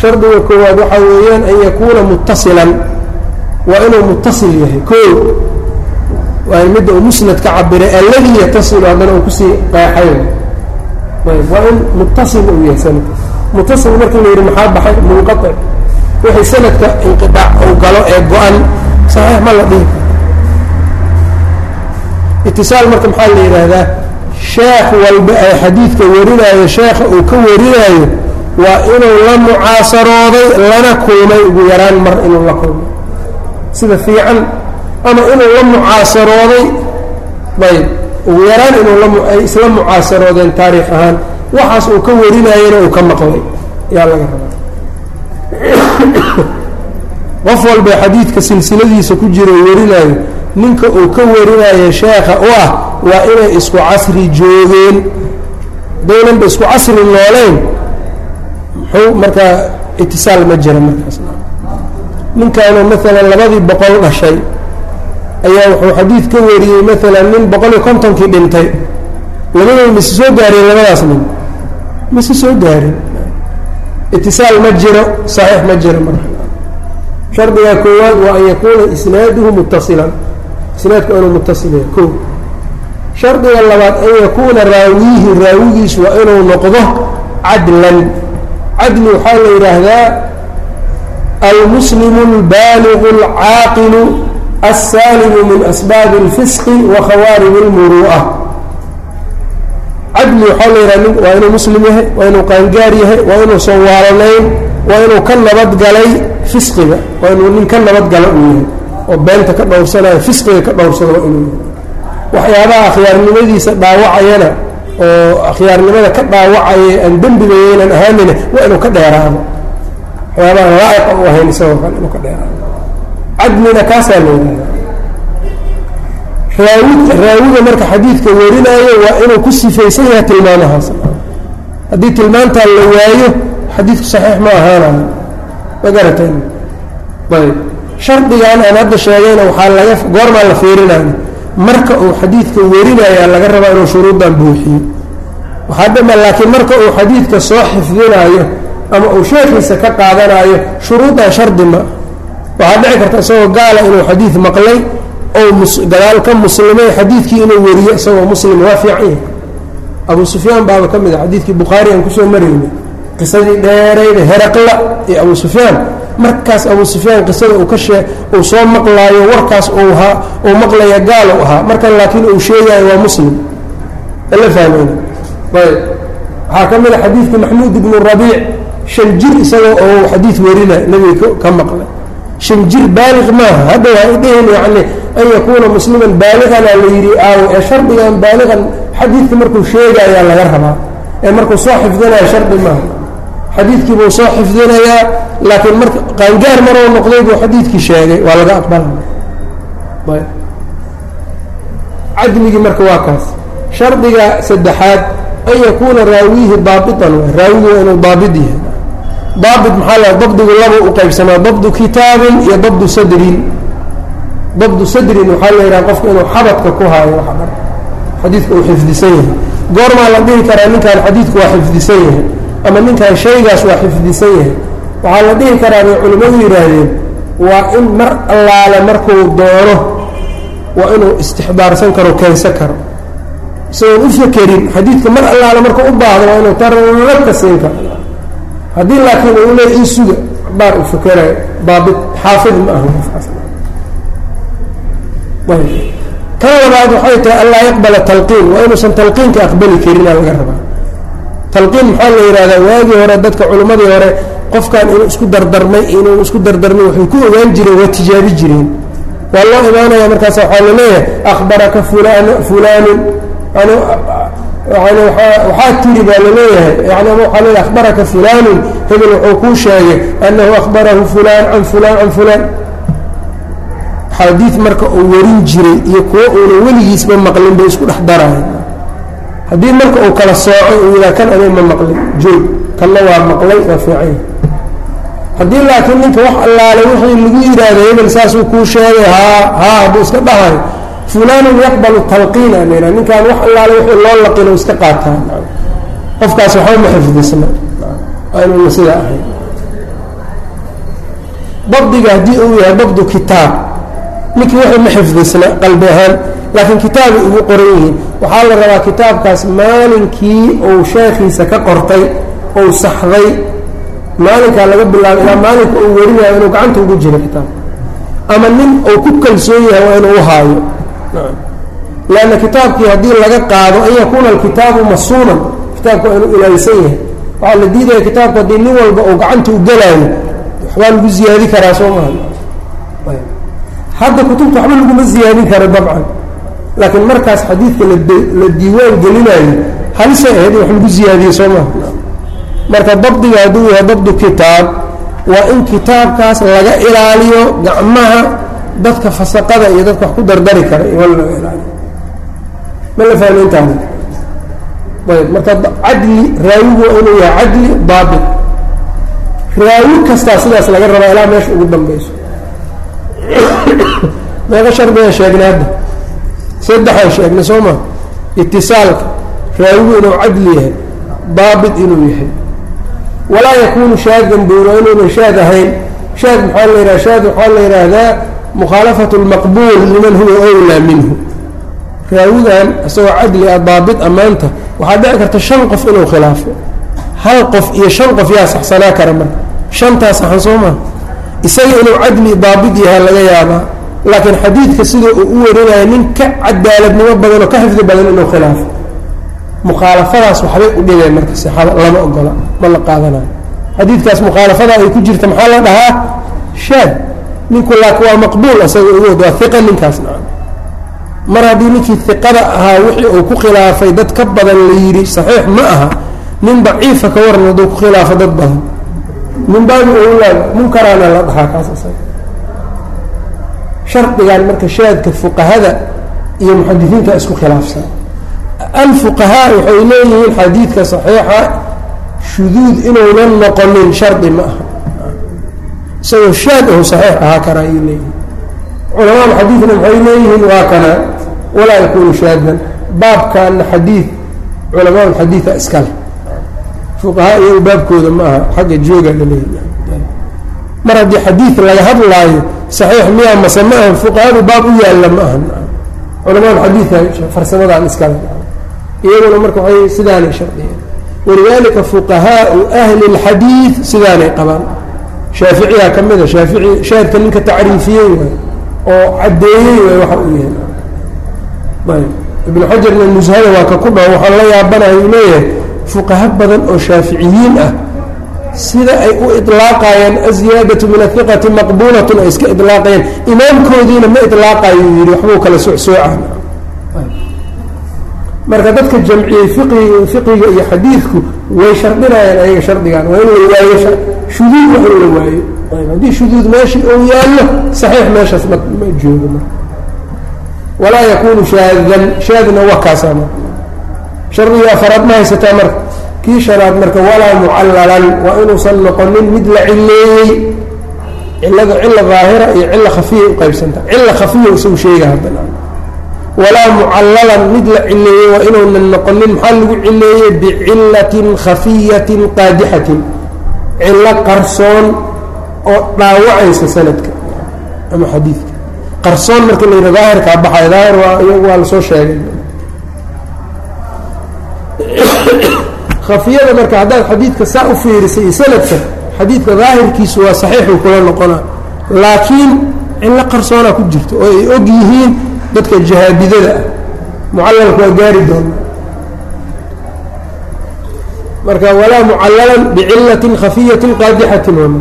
shardiga koowaad waxaa weeyaan an yakuuna muttasilan waa inuu muttasil yahay ko waa midda uu musnad ka cabiray alladii yatasilu haddana uu ku sii qeexay. Waa in muttasil uu yahay sanadka. Muttasil markii la yidhi maxaa baxay? Munqatic wixii sanadka inqiaac uu galo ee go-an. Saxiix ma la dhihi itisaal marka maxaa la yidhaahdaa? Sheekh walba ay xadiidka warinaayo sheekha uu ka warinaayo waa inuu la mucaasarooday lana kulmay ugu yaraan mar inuu la kulmay sida fiican ama inuu la mucaasarooday ayb ugu yaraan inuu ay isla mucaasaroodeen taariikh ahaan waxaas uu ka warinayena uu ka maqlay. Yaa laga rabaa. Qof walba xadiidka silsiladiisa ku jira warinaayo ninka uu ka warinayo sheekha u ah waa inay isku casri joogeen. Daynanba isku casri nooleyn muxuu markaa itisaal ma jira markaas. Ninkaanu maalan labadii boqol dhashay ayaa wuxuu xadiid ka wariyey maalan nin boqol iyo kontonkii dhintay. Labadooda mise soo gaareen labadaas nin? Mise soo gaarin itisaal ma jiro saxiix ma jiro marka. Shardigaa koowaad waa an yakuuna isnaaduhu muttasilan. Isnaadku inuu muttasil ko shardiga labaad an yakuuna raawiihi raawigiisu waa inuu noqdo cadlan. Cadli waxaa la yidhaahdaa almuslimu اlbaaligu اlcaaqilu alsaalimu min asbaabi اlfisqi wa khawaarib اlmuru'a cadli waxaa la yidhaha waa inuu muslim yahay waa inuu qaangaar yahay waa inuusan waalanayn waa inuu ka nabadgalay fisqiga waa inuu nin ka nabadgala uu yahay oo beenta ka dhowrsanayo fisqiga ka dhowrsada waa inuu yahay waxyaabaha akhyaarnimadiisa dhaawacayana oo akhyaarnimada ka dhaawacaya aan dembiga yaynan ahaanina waa inuu ka dheeraado waxyaabahan laa'iqa u ahayn isagoo kale inuu ka dheeraado cadlina kaasaa yidhahda raawi raawiga marka xadiidka warinaayo waa inuu ku sifaysan yahay tilmaamahaas. Haddii tilmaantaa la waayo xadiidku saxiix ma ahaanayo ma garateen? Ayb. Shardigan aan hadda sheegayna waxaa laga goormaa la fiirinayo marka uu xadiidka warinaya laga rabaa inuu shuruuddan buuxiyo. Waxaa dhama laakiin marka uu xadiidka soo xifdinaayo ama uu sheekiisa ka qaadanayo shuruuddan shardi ma waxaa dhici karta isagoo gaala inuu xadiid maqlay oo gadaal ka muslimay xadiidkii inuu wariyo isagoo muslim waa fiican yahay. Abu sufyaan baaba ka mid a xadiidkii bukhaari aan ku soo maraynay qisadii dheerayda heraqla iyo abu sufyaan. Markaas abu sufyaan qisada uu ka shee uu soo maqlaayo warkaas uu haa uu maqlaya gaal u ahaa. Markan laakiin uu sheegaayo waa muslim. Ala fahmayna ayb. Waxaa ka mid a xadiidkii maxmuud ibnu rabiic shan jir isagoo oo xadiid warina nebiga ka maqlay shan jir baaliq maaha. Hadda waa idhihin yani an yakuuna musliman baaliqana la yidhi aawo ee shardigan baaliqan xadiidka markuu sheegayaa laga rabaa. Ee markuu soo xifdinayo shardi maaha. Xadiidkii buu soo xifdinayaa laakiin marka qaangaar marou noqday buu xadiidkii sheegay. Waa laga aqbalaya cadligii marka waa kaas. Shardiga saddexaad an yakuuna raawiihi daabitan raawigu waa inuu daabit yahay daabit maxaa la dabdigu laba u qaybsamaa dabdu kitaabin iyo dabdu sadrin. Dabdu sadrin waxaa la yidhaha qofka inuu xabadka ku haayo wax dhan. Xadiidka uu xifdisan yahay. Goormaa la dhihi karaa ninkan xadiidku waa xifdisan yahay ama ninkan shaygaas waa xifdisan yahay. Waxaa la dhihi karaa bay culimmadu yidhaahdeen waa in mar allaale markuu doono waa inuu istixbaarsan karo keensan karo. Isagoon u fakerin xadiidka mar allaale markuu u baahdo waa inuu tarlaka siin karo haddii laakiin uu le ii suga baar u fakerayo baabit xaafid ma aha. Kan labaad waxay tahay anlaa yaqbala talqiin waa inuusan talqiinka aqbali karinaa laga rabaa. Talqiin maxaa la yidhahdaa waagii hore dadka culimmadii hore qofkan inuu isku dardarmay inuu isku dardarmay waxay ku ogaan jireen waa tijaabi jireen waa loo imaanaya markaas waxaa la leeyahay akhbaraka fulan fulaanun yani yani waxaa tiri baa la leeyahay yani waxaa leeyahay akhbaraka fulaanun hebel wuxuu kuu sheegay annahu akhbarahu fulaan can fulaan can fulaan. Xaadiid marka uu warin jiray iyo kuwo uuna weligiisba maqlin bay isku dhex daraya haddii marka uu kala sooco uu yidhaha kan aday ma maqlin joog kanna waa maqlay waa fiican haddii laakiin ninka wax allaale wixii lagu yidhaahdo hebel saasuu kuu sheegay haa haa hadduu iska dhahayo fulaanun yaqbalu talqiin ihaa ninkaan wax allaale wixii loo laqino iska qaataa. Qofkaas waxba ma xifdisna. Waa inuuna sidaa ahayn dabdiga haddii uu yahay dabdu kitaab ninkii wixii ma xifdisna qalbi ahaan laakiin kitaabay ugu qoran yihiin. Waxaa la rabaa kitaabkaas maalinkii uu sheekhiisa ka qortay ou saxday maalinkaa laga bilaabo ilaa maalinka uu werinayo inuu gacanta ugu jiro kitaabka ama nin uu ku kalsoon yahay waa inuu uhaayo lanna kitaabkii haddii laga qaado an yakuuna alkitaabu masuunan kitaabka waa inuu ilaalisan yahay waxaa la diidaya kitaabku haddii nin walba uu gacanta u gelaayo waxbaa lagu ziyaadi karaa soo maha hadda kutubta waxba laguma ziyaadin karo dabcan laakiin markaas xadiidka la diiwaan gelinayo halisay ahayd in wax lagu ziyaadiye soo maha marka dabdiga hadduu yahay dabdu kitaab waa in kitaabkaas laga ilaaliyo gacmaha dadka fasaqada iyo dadka wax ku dardari kara iyo ma la fahmi intaas ayb marka cadli raawigu inuu yahay cadli daabit raawi kastaa sidaas laga rabaa ilaa meesha ugu dambayso. Meeqa shardiga sheegnay hadda. Saddexaan sheegnay soo ma? Itisaalka raawigu inuu cadli yahay daabit inuu yahay. Walaa yakunu shaadan buuro inuunan shaad ahayn. Shaad maxaa la yidhaha shaad waxaa la yidhaahdaa mukhaalafatu lmaqbuul liman huwa owlaa minhu. Raawigan isagoo cadli ah daabit ammaanta waxaa dhici karta shan qof inuu khilaafo. Hal qof iyo shan qof yaa saxsanaa kara marka. Shantaa saxan soo maa isaga inuu cadli daabit yahaa laga yaabaa. Laakiin xadiidka sida uu u warinayo nin ka cadaaladnimo badan oo ka xifdi badan inuu khilaafo. Mukhaalafadaas waxbay u dhibeen marka sixada lama ogola ma la qaadanayo. Xadiidkaas mukhaalafada ay ku jirta maxaa la dhahaa? Shaad ninku laak waa maqbuul isaga ugood waa iqa ninkaas. Mar haddii ninkii iqada ahaa wixii uu ku khilaafay dad ka badan la yidhi saxiix ma aha nin daciifa ka waran hadduu ku khilaafo dad badan. Min baabi owlaa munkaraana la dhahaa kaas isaga shardigan marka shaadka fuqahada iyo muxadisiinta isku khilaafsan. Alfuqahaa waxay leeyihiin xadiidka saxiixa shuduud inuunan noqonin shardi ma aha isagoo shaad ahu saxiix ahaa kara ayay leeyihiin culamaada xadiidna waxay leeyihiin waa kana walaa yakuunu shaadan. Baabkaana xadiid culamaadu xadiida iskale fuqahaa iyagu baabkooda ma aha xagga jooga la leeyahy mar haddii xadiid laga hadlaayo saxiix miyaa mase ma aha fuqahadu baab u yaalla ma aha. Culamaadu xadiidka farsamadan iskale iyaguna marka waay sidaanay shardiyeen walidaalika fuqahaau ahli اlxadiid sidaanay qabaan shaaficiyaa ka mida shaafici shaadka ninka tacriifiyey waay oo caddeeyey waay waxa uu yahay. Ayb ibnu xajarna nushada waa ka ku dhaho waxaan la yaabanaya uu leeyahay fuqaha badan oo shaaficiyiin ah sida ay u ilaaqayaan aziyaadatu min ahiqati maqbuulatun ay iska ilaaqayaan imaamkoodiina ma ilaaqayo uu yidhi waxbuu kala socsooca marka dadka jamciyey fiqiga fiqiga iyo xadiidku way shardinayaan ayaga shardigan waa in la waayo shuduud in la waayo haddii shuduud meeshii ou yaallo saxiix meeshaas ma ma joogo marka walaa yakunu shaadan shaadna waa kaasaa marka shardiga afaraad ma haysataa marka kii shanaad marka walaa mucallalan waa inuusan noqonin mid la cileeyey cilada cila daahira iyo cila khafiya uqaybsanta cila khafiya isagu sheega haddana walaa mucallalan mid la cileeyey waa inuunan noqonin maxaa lagu cileeyey bicilatin khafiyatin qaadixatin cilo qarsoon oo dhaawacaysa sanadka ama xadiidka. Qarsoon marka la yidha daahirkaa baxay daahir waa iyagu waa la soo sheegay. Khafiyada marka haddaad xadiidka saa u fiirisay iyo sanadka xadiidka daahirkiisu waa saxiixuu kula noqonaa. Laakiin cilo qarsoonaa ku jirto oo ay og yihiin dadka jahaabidada ah. Mucalalka waa gaari doona marka walaa mucallalan bicilatin khafiyatin qaadixatin wama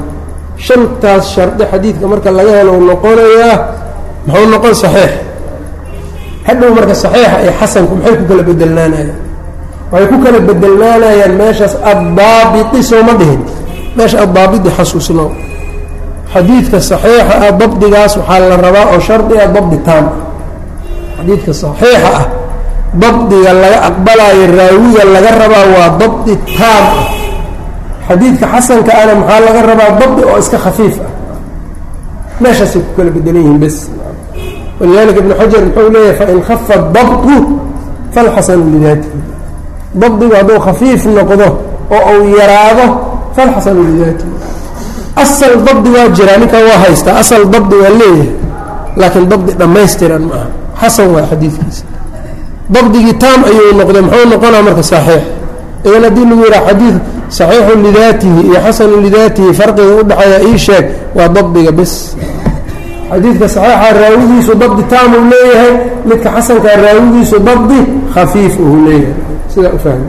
shantaas shardi xadiidka marka laga helo u noqonayaa muxuu noqon saxiix. Hadhow marka saxiixa iyo xasanku maxay ku kala bedelnaanayaan waxay ku kala bedelnaanayaan meeshaas addaabiti sooma dhihin. Meesha addaabiti xasuusno xadiidka saxiixa ah dabdigaas waxaa la rabaa oo shardi ah dabdi taam. Ah xadiidka saxiixa ah dabdiga laga aqbalaayo raawiga laga rabaa waa dabdi taam ah. Xadiidka xasanka ana maxaa laga rabaa? Dabdi oo iska khafiif ah. Meeshaasay ku kala bedelan yihiin bes. Walidalika ibnu xajar muxuu leeyahay fain khafa dabtu falxasanu lidaatihi dabdigu hadduu khafiif noqdo oo uu yaraado falxasanu lidaatihi asal dabdi waa jiraa ninkan waa haystaa asal dabdi waa leeyahay. Laakiin dabdi dhammaystiran ma aha xasan waa xadiidkiisa dabdigii taam ayuu noqday muxuu noqonaa marka saxiix? Idan haddii lagu yidhaha xadiid saxiixun lidaatihi iyo xasanun lidaatihi farqiga udhexeeya ii sheeg waa dabdiga bes xadiidka saxiixa raawigiisu dabdi taam uu leeyahay midka xasanka raawigiisu dabdi khafiif uu leeyahay. Sidaa ufahmi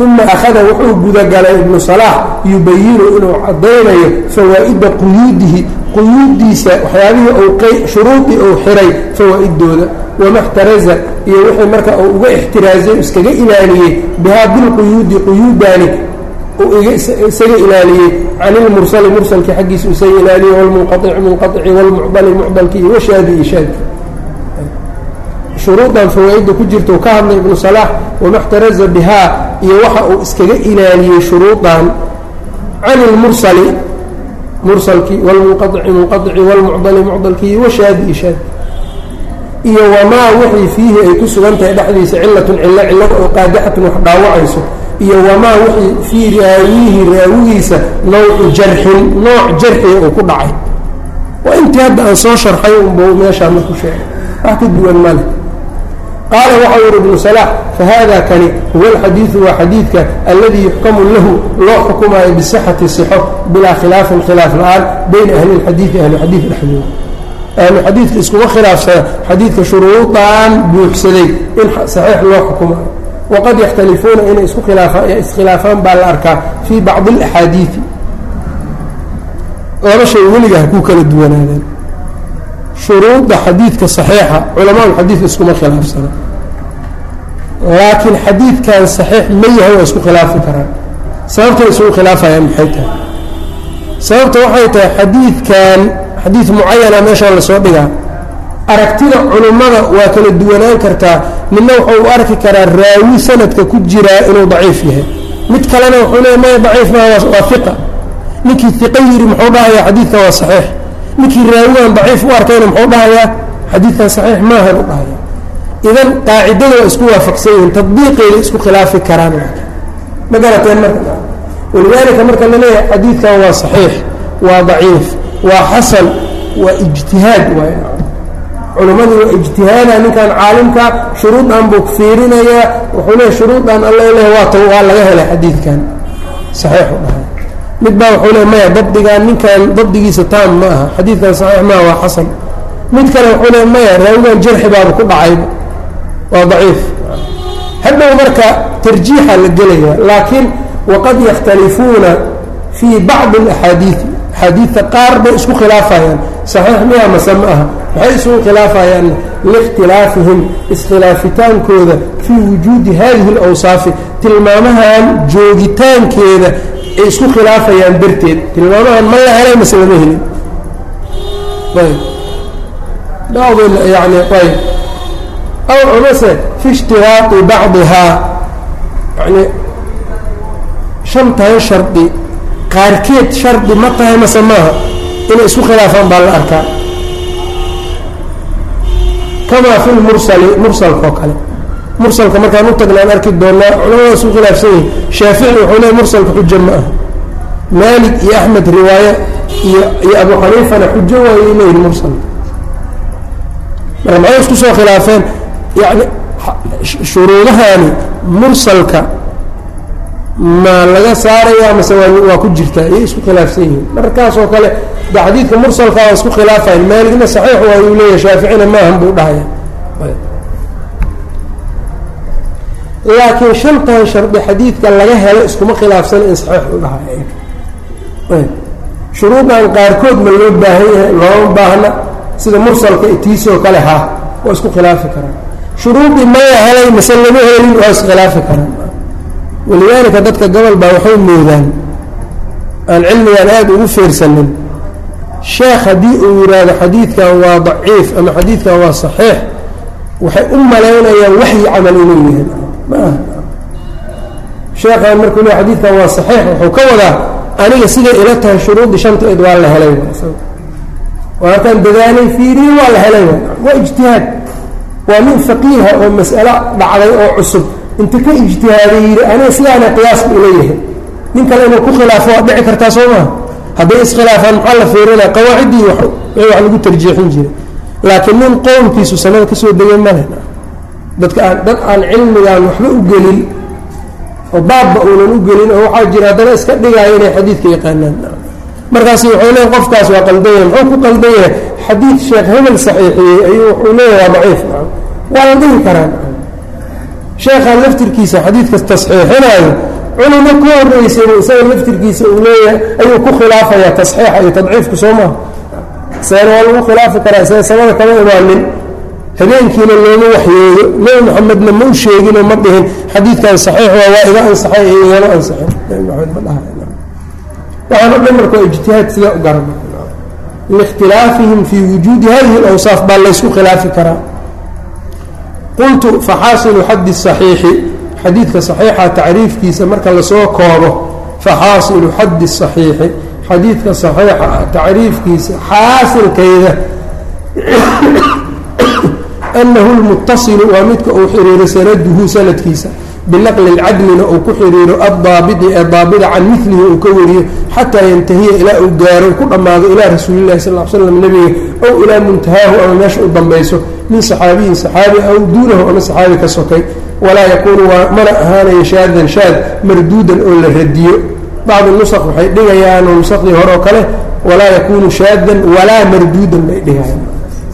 uma akhada wuxuu gudagalay ibnu salaax yubayinu inuu caddaynayo fawaa'ida quyuudihi quyuuddiisa waxyaabihii shuruudii uu xiray fawaa'idooda wamaxtaraza iyo wixii marka uu uga ixtiraazay iskaga ilaaliyey bihaa bilquyuudi quyuudaani uu isaga ilaaliyey can ilmursali mursalkii xaggiisa isaga ilaaliyey wlmunqaici munqaici wlmucdali mucdalki iyo washaadi iyo shaadki shuruudan fawaa-idda ku jirta ka hadlay ibnu salaax wamaxtaraza bihaa iyo waxa uu iskaga ilaaliyey shuruudan. Can ilmursali mursalkii wlmunqaici munqaici wlmucdali mucdalki iyo washaadi iyo shaadki iyo wamaa wixii fiihi ay ku sugan tahay dhexdiisa cilatun cillo cillada oo qaadixatun wax dhaawacayso. Iyo wamaa wixii fii raawiyihi raawigiisa nawcu jarxin nooc jarxiga uu ku dhacay. Waa intii hadda aan soo sharxay unbuu meeshaana ku sheegay. Wax ka duwan male qaala waxau yihi ibnu salaax fahada kani huwa alxadiidu waa xadiidka alladii yuxkamu lahu loo xukumaayo bisixati sixo bilaa khilaafin khilaaf la'aan bayna ahli lxadiidi ahli xadiid dhexdooda ahlu xadiidka iskuma khilaafsana xadiidka shuruudan buuxsaday in saxiix loo xukumayo waqad yakhtalifuuna inay isku iskhilaafaan baa la arkaa fii bacdi alaxaadiidi laba shay weliga ku kala duwanaadeen shuruudda xadiidka saxiixa culamaa xadiidka iskuma khilaafsana laakiin xadiidkan saxiix ma yahay waa isku khilaafi karaan. Sababtay isugu khilaafayaan maxay tahay? Sababta waxay tahay xadiidkan xadiid mucayana meeshaan la soo dhigaa. Aragtida culummada waa kala duwanaan kartaa. Midna wuxuu u arki karaa raawi sanadka ku jiraa inuu daciif yahay. Mid kalena wuxuu leeya maya daciif maa waa iqa ninkii iqa yiri muxuu dhahayaa xadiidkan waa saxiix ninkii raawigan daciif u arkayna muxuu dhahayaa xadiidkan saxiix maahan u dhahaya idan qaacidada waa isku waafaqsan yihiin tadbiiqeeda isku khilaafi karaan ma garateen marka? Walidaalika marka la xadiidkan waa saxiix waa daciif waa xasan waa ijtihaad waay culimmadii waa ijtihaada ninkan caalimka shuruudan buu fiirinayaa wuxuu leeya shuruudan alla leh waa t waa laga helay xadiidkan. Saxiixu dhahay mid baa wuxuu leey maya dabdigan ninkan dabdigiisa taam ma aha. Xadiidkan saxiix maaha waa xasan. Mid kale wuxuu leey maya raawigan jarxi baaba ku dhacayba waa daciif. Hadhow marka tarjiixa la gelaya laakiin waqad yakhtalifuuna fii bacdi alaxaadiidi axaadiidta qaar bay isku khilaafayaan. Saxiix miya mase ma aha. Maxay isugu khilaafayaan? Liikhtilaafihim iskhilaafitaankooda fii wujuudi hadihi alawsaafi tilmaamahan joogitaankeeda ay isku khilaafayaan darteed. Tilmaamahan ma la helay mase lama helin. Ayb. Bacd yani ayb. Aw amase fi ishtiraaqi bacdihaa yani shantan shardi qaarkeed shardi ma tahay mase maaha. Inay isku khilaafaan baa la arkaa. Kamaa fi lmursali mursalka oo kale mursalka markaan u tagnaan arki doonaa culamada isku khilaafsan yihiin shaafici wuxuu leey mursalka xujo ma aha. Maalik iyo axmed riwaaye iyo iyo abu xaniifana xujo waayay leeyihiin mursalka marka maxay isku soo khilaafeen yani shuruudahani mursalka ma laga saaraya mase waa ku jirtaa? Iyay isku khilaafsan yihiin. Markaas oo kale da xadiidka mursalka waa isku khilaafayan maaligna saxiix waa uu leeyahy shaaficina maahan buu dhahaya laakiin shantan shardi xadiidka laga helo iskuma khilaafsan in saxiix u dhahay. Shuruudan qaarkood ma loo baahan yahay looma baahna sida mursalka itiisoo kale ha waa isku khilaafi karaan. Shuruudii maya helay mase lama helin waa iskhilaafi karaan. Walidaalika dadka gobol baa waxay moodaan aan cilmigaan aada ugu fiirsanin sheekh haddii uu yidhaahdo xadiidkan waa daciif ama xadiidkan waa saxiix waxay u malaynayaan waxyi camal inuu yahay sheekhan markuu le xadiidkan waa saxiix wuxuu ka wadaa aniga siday ila tahay shuruudii shanta eed waa la helay? Waa markaan dadaalay fiiriye waa la helay. Waa ijtihaad. Waa nin faqiiha oo mas'alo dhacday oo cusub. Inta ka ijtihaaday yidhi aniga sidaana qiyaaska uleeyahay nin kale inuu ku khilaafo waa dhici kartaa soo maha hadday iskhilaafaan maxaa la fiirinaya qawaaciddii wax lagu tarjiixin jiray. Laakiin nin qowlkiisu sanada ka soo degay male dadka aan dad aan cilmigaan waxba u gelin oo baabba uunan u gelin oo waxaa jira haddana iska dhigaayo inay xadiidka yaqaanaan. Markaas wuxuu leeyahy qofkaas waa qaldan yahay muxuu ku qaldan yahay xadiid sheekh hebel saxiixiyey ayuu wuxuu leeyahay waa daciif. Waa la dhihi karaan. Sheekhaan laftirkiisa xadiidkas tasxiixinaayo culimo ku horeysayba isaga laftirkiisa uu leeyahay ayuu ku khilaafayaa tasxiixa iyo tadciifku soo maha isagana waa lagu khilaafi karaa isaga samada kama imaanin habeenkiina looma waxyeeyo nebi maxamedna ma u sheeginoo ma dhihin xadiidkan saxiix waa waa iga ansaxay iyo igama ansaxin. Nebi maxamed ma dhaha. Waxaan o dhan marka ijtihaad sidaa u garana liikhtilaafihim fii wujuudi hadihi alawsaaf baa laysku khilaafi karaa. Qultu faxaasilu xaddi saxiixi. Xadiidka saxiixa tacriifkiisa marka la soo koobo faxaasilu xaddi saxiixi. Xadiidka saxiixa tacriifkiisa xaasilkayda anahu lmutasilu waa midka uu xiriiro sanaduhu sanadkiisa binaqli lcadlina uu ku xiriiro addaabidi ee daabida can milihi uu ka wariyo xataa yantahiya ilaa uu gaaro ku dhammaado ilaa rasuulilahi sal l slam nebiga ow ilaa muntahaahu ama meesha u dambayso min saxaabiyin saxaabi aw duunahu ama saxaabi ka sokay walaa yakuunu waa mana ahaanayo shaadan shaad marduudan oo la radiyo bacdi nusq waxay dhigayaan nusakdii hore oo kale walaa yakuunu shaadan walaa marduudan bay dhigayaan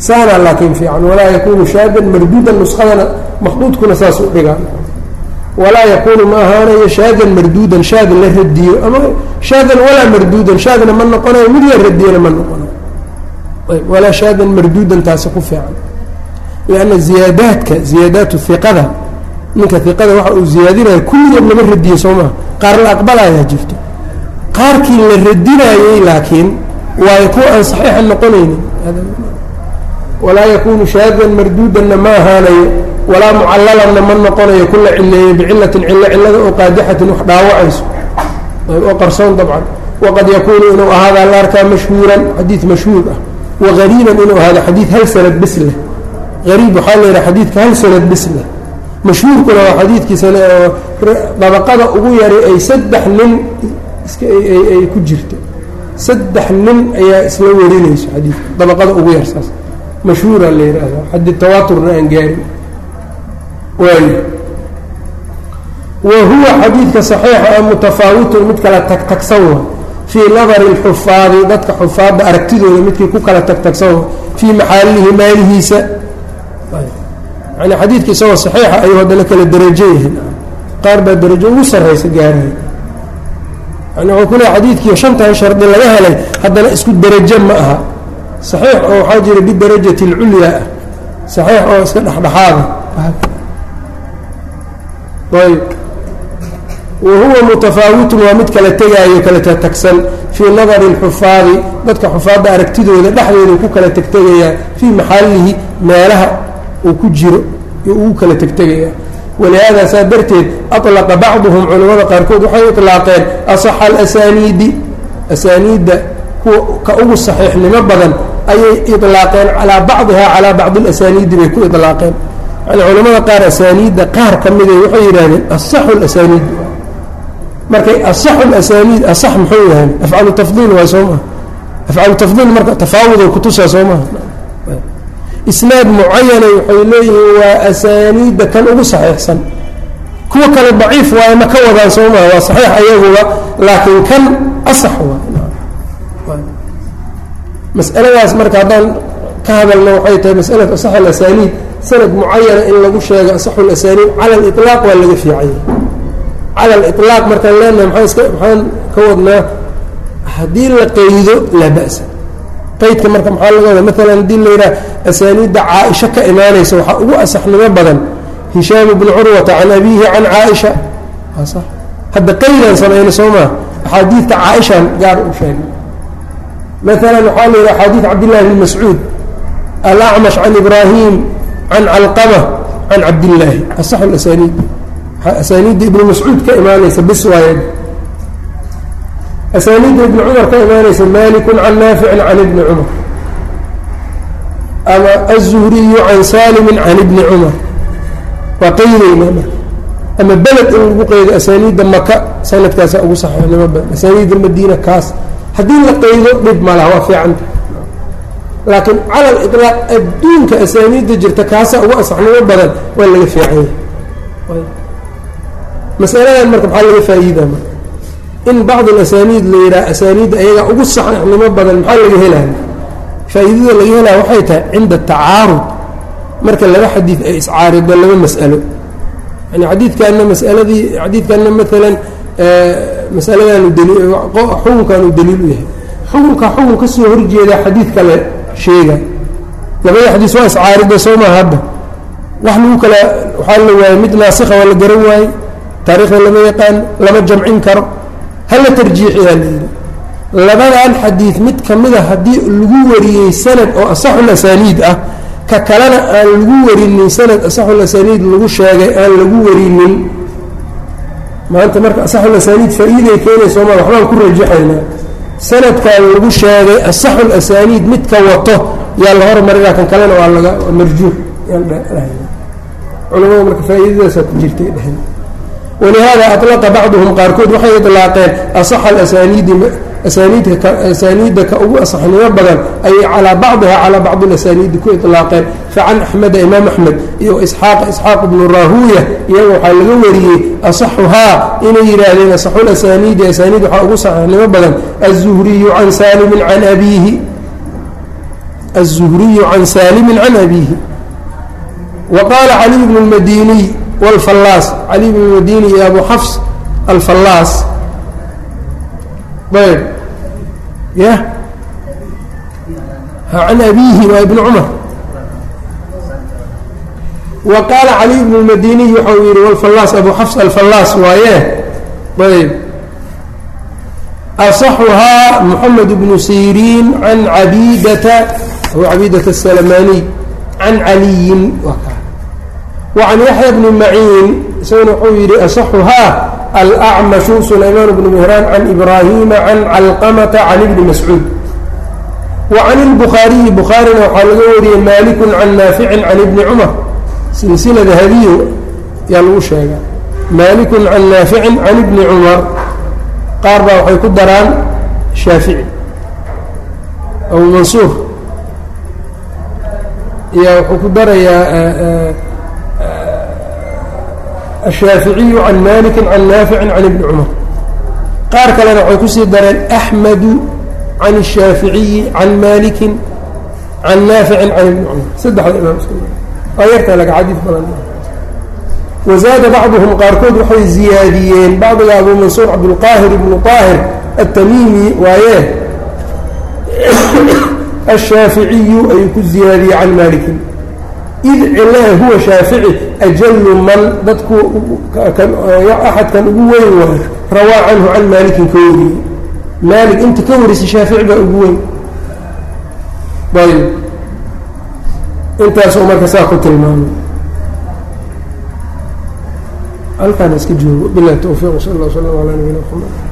saana laakiin fiican. Walaa yakuunu shaadan marduudan nuskadana makhduudkuna saasuu dhigaa walaa yakuunu ma ahaanayo shaadan marduudan shaad la radiyo. Ama shaadan walaa marduudan shaadna ma noqonayo mid la radiyana ma noqonayo. Ayb walaa shaadan marduudan taasi ku fiican. Lianna ziyaadaadka ziyaadaatu iqada ninka iqada waxa uu ziyaadinaya kulligood lama radiyo soo qaar la aqbalayaa jirto. Qaarkii la radinayey laakiin waayo kuwa aan saxiixa noqonaynin walaa yakuunu shaadan marduudanna ma ahaanayo walaa mucallalanna ma noqonayo kula cileeye bicilatin cilo cilada oo qaadixatin wax dhaawacayso oo qarsoon dabcan. Waqad yakuunu inuu ahaada la arkaa mashhuuran xadiid mashhuur ah. Wagariiban inuu ahaado xadiid hal sanad bis leh. Ariib waxaa la yidhaha xadiidka hal sanad bis leh. Mashhuurkuna waa xadiidkiisa oo dabaqada ugu yaray ay saddex nin ay ku jirto. Saddex nin ayaa isla warinayso xadiidka dabaqada ugu yar saas mashhuura la yidhaahda xadi tawaaturna aan gaarin waay wa huwa xadiidka saxiixa a mutafaawitun mid kala tagtagsan wa fii nadari اlxufaadi dadka xufaadda aragtidooda midkii ku kala tagtagsan wa fii maxaalihi maalihiisa yani xadiidka isagoo saxiixa ayuu haddana kala derajo yihiin qaar baa derajo ugu sarraysa gaarahay yani wuxuu ku xadiidkii shantan shardi laga helay haddana isku derajo ma aha saxiix oo waxaa jira bidarajati اlculyaa ah saxiix oo iska dhexdhexaada ayb wahuwa mutafaawitun waa mid kala tegaayo kala tagtagsan fii nadari اlxufaadi dadka xufaadda aragtidooda dhexdooda ku kala tegtegayaa fii maxallihi meelaha uu ku jiro iyo ugu kala tegtegayaa walihaada saa darteed aطlaqa bacduhum culamada qaarkood waxay iطlaaqeen asaxa alasaniidi asaaniidda kuwa ka ugu saxiixnimo badan ayay iطlaaqeen calaa bacdiha calaa bacdi اlasaniidi bay ku iطlaaqeen yani culamada qaar asaaniidda qaar ka miday waxay yidhahdeen asaxu اlasaniid markay asaxu اlasaniid asax muxuu yahay afcalu tafdiil waa soo maha afcalu tafdiil marka tafaawuday kutusaa soo maha isnaad mucayanay waxay leeyihiin waa asaaniidda kan ugu saxiixsan kuwa kale daciif waaye ma ka wadaan soo maha waa saxiix ayaguba laakiin kan asax waa mas'aladaas marka haddaan ka hadalno waxay tahay masalatu asax alasaniid sanad mucayana in lagu sheego asaxu alasaniid cala aliطlaaq waa laga fiicanya cala aliطlaaq markaan leenahay maxaa iska maxaan ka wadnaa haddii la qeydo laa ba'sa. Qaydka marka maxaa laga wadaa? Maalan haddii la yidhaha asaaniidda caaisha ka imaanaysa waxaa ugu asaxnimo badan hishaam bnu curwata can abiihi can caaisha. Hadda qaydaan samayna soo maa axaadiidta caaishaan gaar u sheegay maalan waxaa la yidhaha axaadiid cabdillahi bn mascuud alacmash can ibraahim can calqama can cabdillaahi asaxu lasaniid asaaniidda ibnu mascuud ka imaanaysa bis waayad asaaniidda ibni cumar ka imaanaysa malikun can naaficin can ibni cumar. Ama aلzuhriyu can salimin can ibni cumar. Waa qaydayna ama beled in lagu qaydo asaaniidda maka sanadkaasa ugu saxiixnimo badan asaaniidda madiina kaas haddii la qaydo dhib malaha waa fiicanta laakiin cala liطlaaq adduunka asaaniidda jirta kaasa ugu asaxnimo badan waa laga fiicanya masaladan marka maxaa laga faa'iida marka? In bacd alasaniid la yidhaha asaaniidda ayagaa ugu saxnimo badan maxaa laga helaya faa'iidada laga helaya waxay tahay cinda tacaarud. Marka laba xadiid ay iscaarido laba mas'alo. Yani xadiidkaana masaladii xadiidkaana maalan masaladaanu xukunkaanu daliil u yahay. Xukunka xukun ka soo horjeeda xadiid kale sheega. Labada xadiis waa iscaarida soo maa hadda. Wax lagu kala waxaa la waayey mid naasikha waa la garan waaye taariikhda lama yaqaan lama jamcin karo. Hala tarjiixiyaa la yidhi. Labadan xadiid mid ka mida haddii lagu wariyey sanad oo asaxul asaaniid ah ka kalena aan lagu warinin sanad asaxul asaaniid lagu sheegay aan lagu warinin maanta marka asaxul asaaniid faa-iiday keenayso ma waxbaan ku rajaxaynaa sanadkan lagu sheegay asaxul asaaniid midka wato yaa la hormarinaa kan kalena waa laga marjuux culamada marka faa-iidadaasaa ku jirtay dheheen walihaada alaqa bacduhum qaarkood waxay ilaaqeen asaxa alasaniidi asaaniidda ka ugu asaxnimo badan ayay calaa bacdiha calaa bacdi alasaniidi ku ilaaqeen facan axmeda imaam axmed iyo isxaaqa isxaaq bnu raahuuya iyaga waxaa laga wariyey asaxuhaa inay yidhaahdeen asaxu lasaniidi asaaniid waxaa ugu saxiixnimo badan azuhriyu can saalimin can abiihi aلzuhriyu can saalimin can abiihi wa qaala caliy bnu اlmadiniy wاlfallaas cali bn madini iyo abu xafs alfallaas ayb ya. An abihi waa ibn cumar wa qaala cali ibn اmadiniy waxau yihi wlfallaas abu xafs alfallaas waaye ayb asaxuhaa moxamed bnu siriin can abidata abu cabidata asalamaniy can caliyin wa can yaxya bni maciin isagana wuxuu yihi asaxuhaa alacmashu sulaymaan bn mihraan can ibraahima can calqamata can ibni mascuud wa can ilbukhaariyi bukhaarina waxaa laga wariyey maalikun can naaficin can ibni cumar silsilada hadiyo ayaa lagu sheegaa maalikun can naaficin can ibni cumar qaar baa waxay ku daraan shaafici abu mansuur iyo wuxuu ku darayaa الشhاaفiعiي عن مالك عن ناaفع عن بن cمر qaar kalena waxay kusii dareen أحمد عن الشhاaفiعiي عن مالك عن ناaفع عن بن cمر سddexda imaam waa yarta laga xadiiث badan وزاada bacضهم qaarkood waxay ziyaadiyeen bacdiga abu mansuur cabdالqاahir بن طاahir التmيمي waaye الشhاaفiعiyu ayuu ku ziyaadiyey can مالك id cilaha huwa shaafici ajalu man dadku axadkan ugu weyn waayo rawaa canhu can maalikin ka wariyey maalik inta ka warisa shaafici baa ugu weyn. Ayb intaasoo marka saa ku tilmaamay halkaana iska joogo. Bilahi towfiiq sal اllah slm alaa nabiyina mxamed